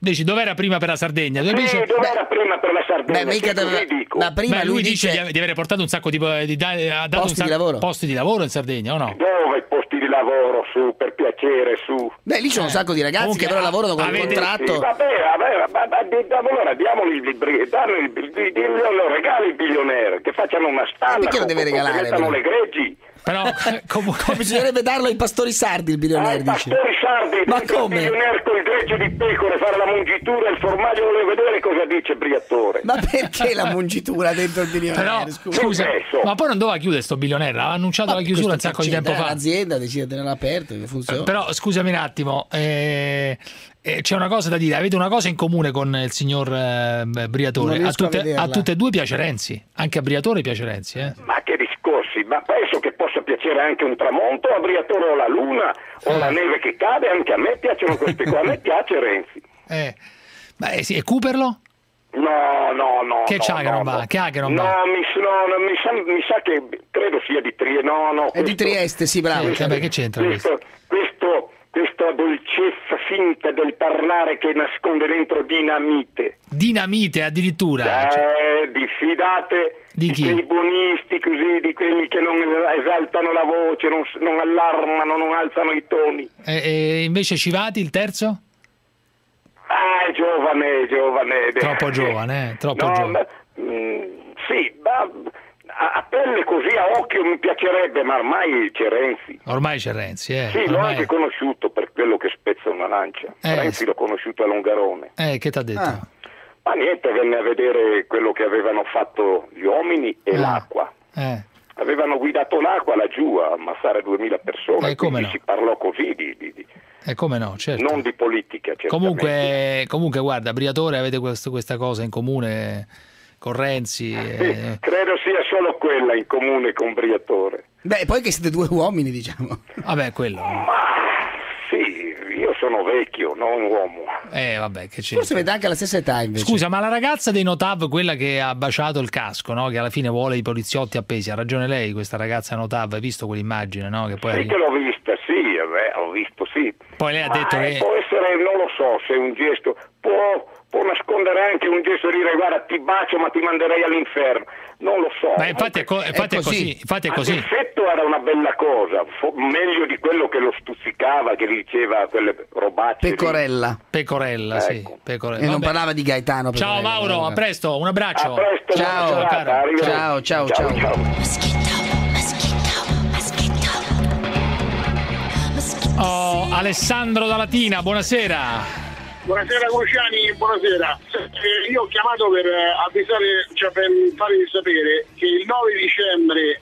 Dici dov'era prima per la Sardegna? Dove Sì, dice- dov'era prima per la Sardegna? Beh, mica dico. ma prima Beh, lui, lui dice dice di, di aver portato un sacco di, di da- ha dato Posti un sacco- di lavoro. posti di lavoro in Sardegna, o no? Dove posti di lavoro su, per piacere, su. Beh, lì c'è un sacco di ragazzi Comunque, che però lavorano con un avete- contratto. Sì, vabbè, vabbè, ma, ma, di- allora diamogli il, il, danno il, il, il, il- regali il bilionaire, che facciano una stalla, perché lo deve regalare, che però? le greggi. Però (laughs) comunque Bisognerebbe darlo ai pastori sardi il bilionaire, dice. Pastori sardi, Ma il come? bilionaire con il greggio di pecore, fare la mungitura, il formaggio, volevo vedere cosa dice Briatore. Ma perché la mungitura dentro il bilionaire? Però, scusa. scusa, Successo. ma poi non doveva chiudere sto bilionario, ha annunciato la chiusura un sacco di tempo fa. L'azienda decide di tenerla aperta, che funziona. Però scusami un attimo, eh, eh, c'è una cosa da dire, avete una cosa in comune con il signor eh, Briatore, a a tutte, vederla. a tutte e due piace Renzi, anche a Briatore piace Renzi. Eh. Ma che discorsi, ma penso che possa piacere anche un tramonto, a Briatore o la luna, o la neve che cade, anche a me piacciono queste cose, a me piace Renzi. (laughs) Eh. Beh, sì, e Cooperlo? No, no, no. Che no, c'ha che no, non va? no. Che ha che non no, va? Mi, no, no, mi, sa, mi sa che credo sia di Trieste. No, no. È di Trieste, sì, bravo. Eh, vabbè, che c'entra questo? questo, questo, questa dolcezza finta del parlare che nasconde dentro dinamite. Dinamite addirittura. cioè, Eh, diffidate Di chi? quei buonisti così, di quelli che non esaltano la voce, non, non allarmano, non alzano i toni. E, e invece Civati, il terzo? Ah, è giovane, è giovane. Troppo giovane, eh, troppo No, giovane. ma, mm, sì, ma a, a pelle così a occhio mi piacerebbe, ma ormai c'è Renzi. Ormai c'è Renzi, eh. Sì, l'ho ormai- anche conosciuto per quello che spezza una lancia. Eh, Renzi l'ho conosciuto a Longarone. Eh, che ti ha detto? Ah. Ma niente, venne a vedere quello che avevano fatto gli uomini e Ah. l'acqua. Eh. Avevano guidato l'acqua laggiù a ammassare 2000 persone, Eh, come quindi no. si parlò così di, di- di- E come no, certo. non di politica. certamente. Comunque, comunque, guarda, Briatore avete questo- questa cosa in comune con Renzi. eh. (laughs) Credo sia solo quella in comune con Briatore. Beh, poi che siete due uomini, diciamo. Vabbè, quello. Sì, io sono vecchio, non uomo. Eh, vabbè, che c'è. Forse avete anche la stessa età, invece. Scusa, ma la ragazza dei Notav, quella che ha baciato il casco, no? che alla fine vuole i poliziotti appesi, ha ragione lei, questa ragazza Notav, hai visto quell'immagine, no? Che poi Sì che l'ho vista, sì, vabbè, ho visto, sì. Poi lei ha Ma, detto eh, che- Può essere, non lo so, se è un gesto, può nascondere anche un gesto di dire guarda ti bacio ma ti manderei all'inferno. Non lo so. Ma infatti è, co- infatti è così. infatti è così. L'effetto era una bella cosa, fo- meglio di quello che lo stuzzicava, che gli diceva quelle robacce. lì. Pecorella. Pecorella, sì. Pecorella. E non parlava di Gaetano. Ciao Pecorella, Mauro, allora. a presto, un abbraccio. A presto, Ciao, serata, caro. arrivederci. Ciao, ciao, ciao. Oh, Alessandro da Latina, buonasera. Buonasera Cruciani, buonasera. Eh, Io ho chiamato per eh, avvisare, cioè per farvi sapere che il 9 dicembre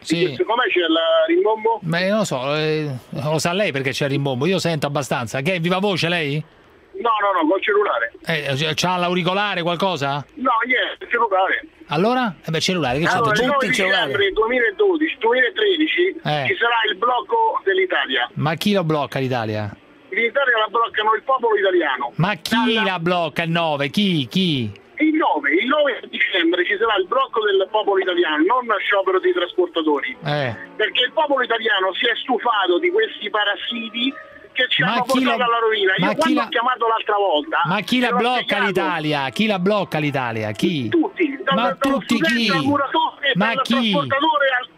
Sì. Com'è c'è il rimbombo? Io non lo so, eh, lo sa lei perché c'è il rimbombo, io sento abbastanza. Che è viva voce lei? No, no, no, col cellulare. Eh, c'ha l'auricolare, qualcosa? No, niente, il cellulare. Allora? Eh beh, cellulare, che c'è? Allora, il 9 dicembre 2012, 2013 Eh. ci sarà il blocco dell'Italia. Ma chi lo blocca l'Italia? L'Italia la bloccano il popolo italiano. Ma chi la blocca il 9? Chi? Chi? Il 9, il 9 dicembre ci sarà il blocco del popolo italiano, non sciopero dei trasportatori. Eh. Perché il popolo italiano si è stufato di questi parassiti che ci Ma hanno portato la- alla rovina. ma Io chi quando la- ho chiamato l'altra volta... Ma chi la blocca spiegato l'Italia? Chi la blocca l'Italia? Chi? Tutti, dal- Ma dallo tutti chi? Ma dal chi? al-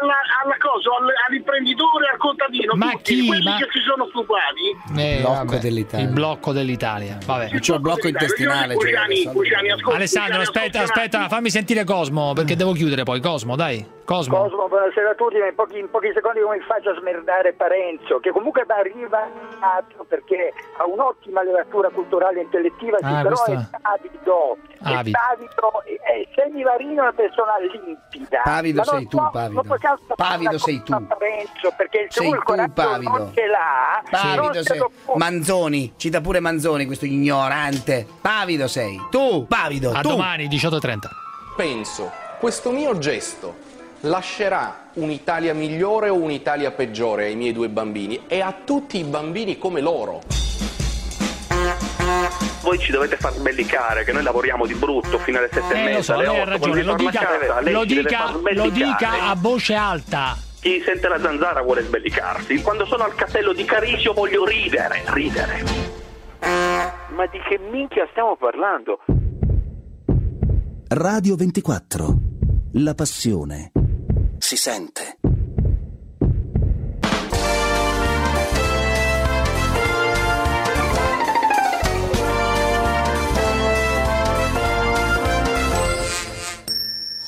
alla, alla cosa, al- all'imprenditore, al contadino, Ma tutti, chi? quelli Ma- che si sono stufati. Eh, Blocco vabbè, dell'Italia. Il blocco dell'Italia. Vabbè. C'è il blocco intestinale. cioè, Cuciani, Cuciani, ascolta, Alessandro, aspetta, aspetta, fammi sentire Cosmo, perché devo chiudere poi. Cosmo, dai. Cosmo. Cosmo, buonasera a tutti, ma in pochi, in pochi secondi come faccio a smerdare Parenzo, che comunque arriva perché ha un'ottima levatura culturale e intellettiva, sì, Ah, però questo- è pavido, è Avido. pavido, è, Semivarino una persona limpida. Pavido sei tu, può- pavido. Fare Pavido sei tu. a Parenzo, perché se Sei il tu, pavido. non ce l'ha, Pavido sei. Manzoni, cita pure Manzoni, questo ignorante. Pavido sei. Tu, pavido, A tu. domani, 18.30. Penso questo mio gesto lascerà un'Italia migliore o un'Italia peggiore ai miei due bambini e a tutti i bambini come loro? Voi ci dovete far sbellicare, che noi lavoriamo di brutto fino alle sette e Eh, mezza, so, alle lei ragione, lo dica, a casa, lei lo dica, lo dica a voce alta. Chi sente la zanzara vuole sbellicarsi. Quando sono al castello di Carisio voglio ridere, ridere. Ma di che minchia stiamo parlando? Radio 24. La passione si sente.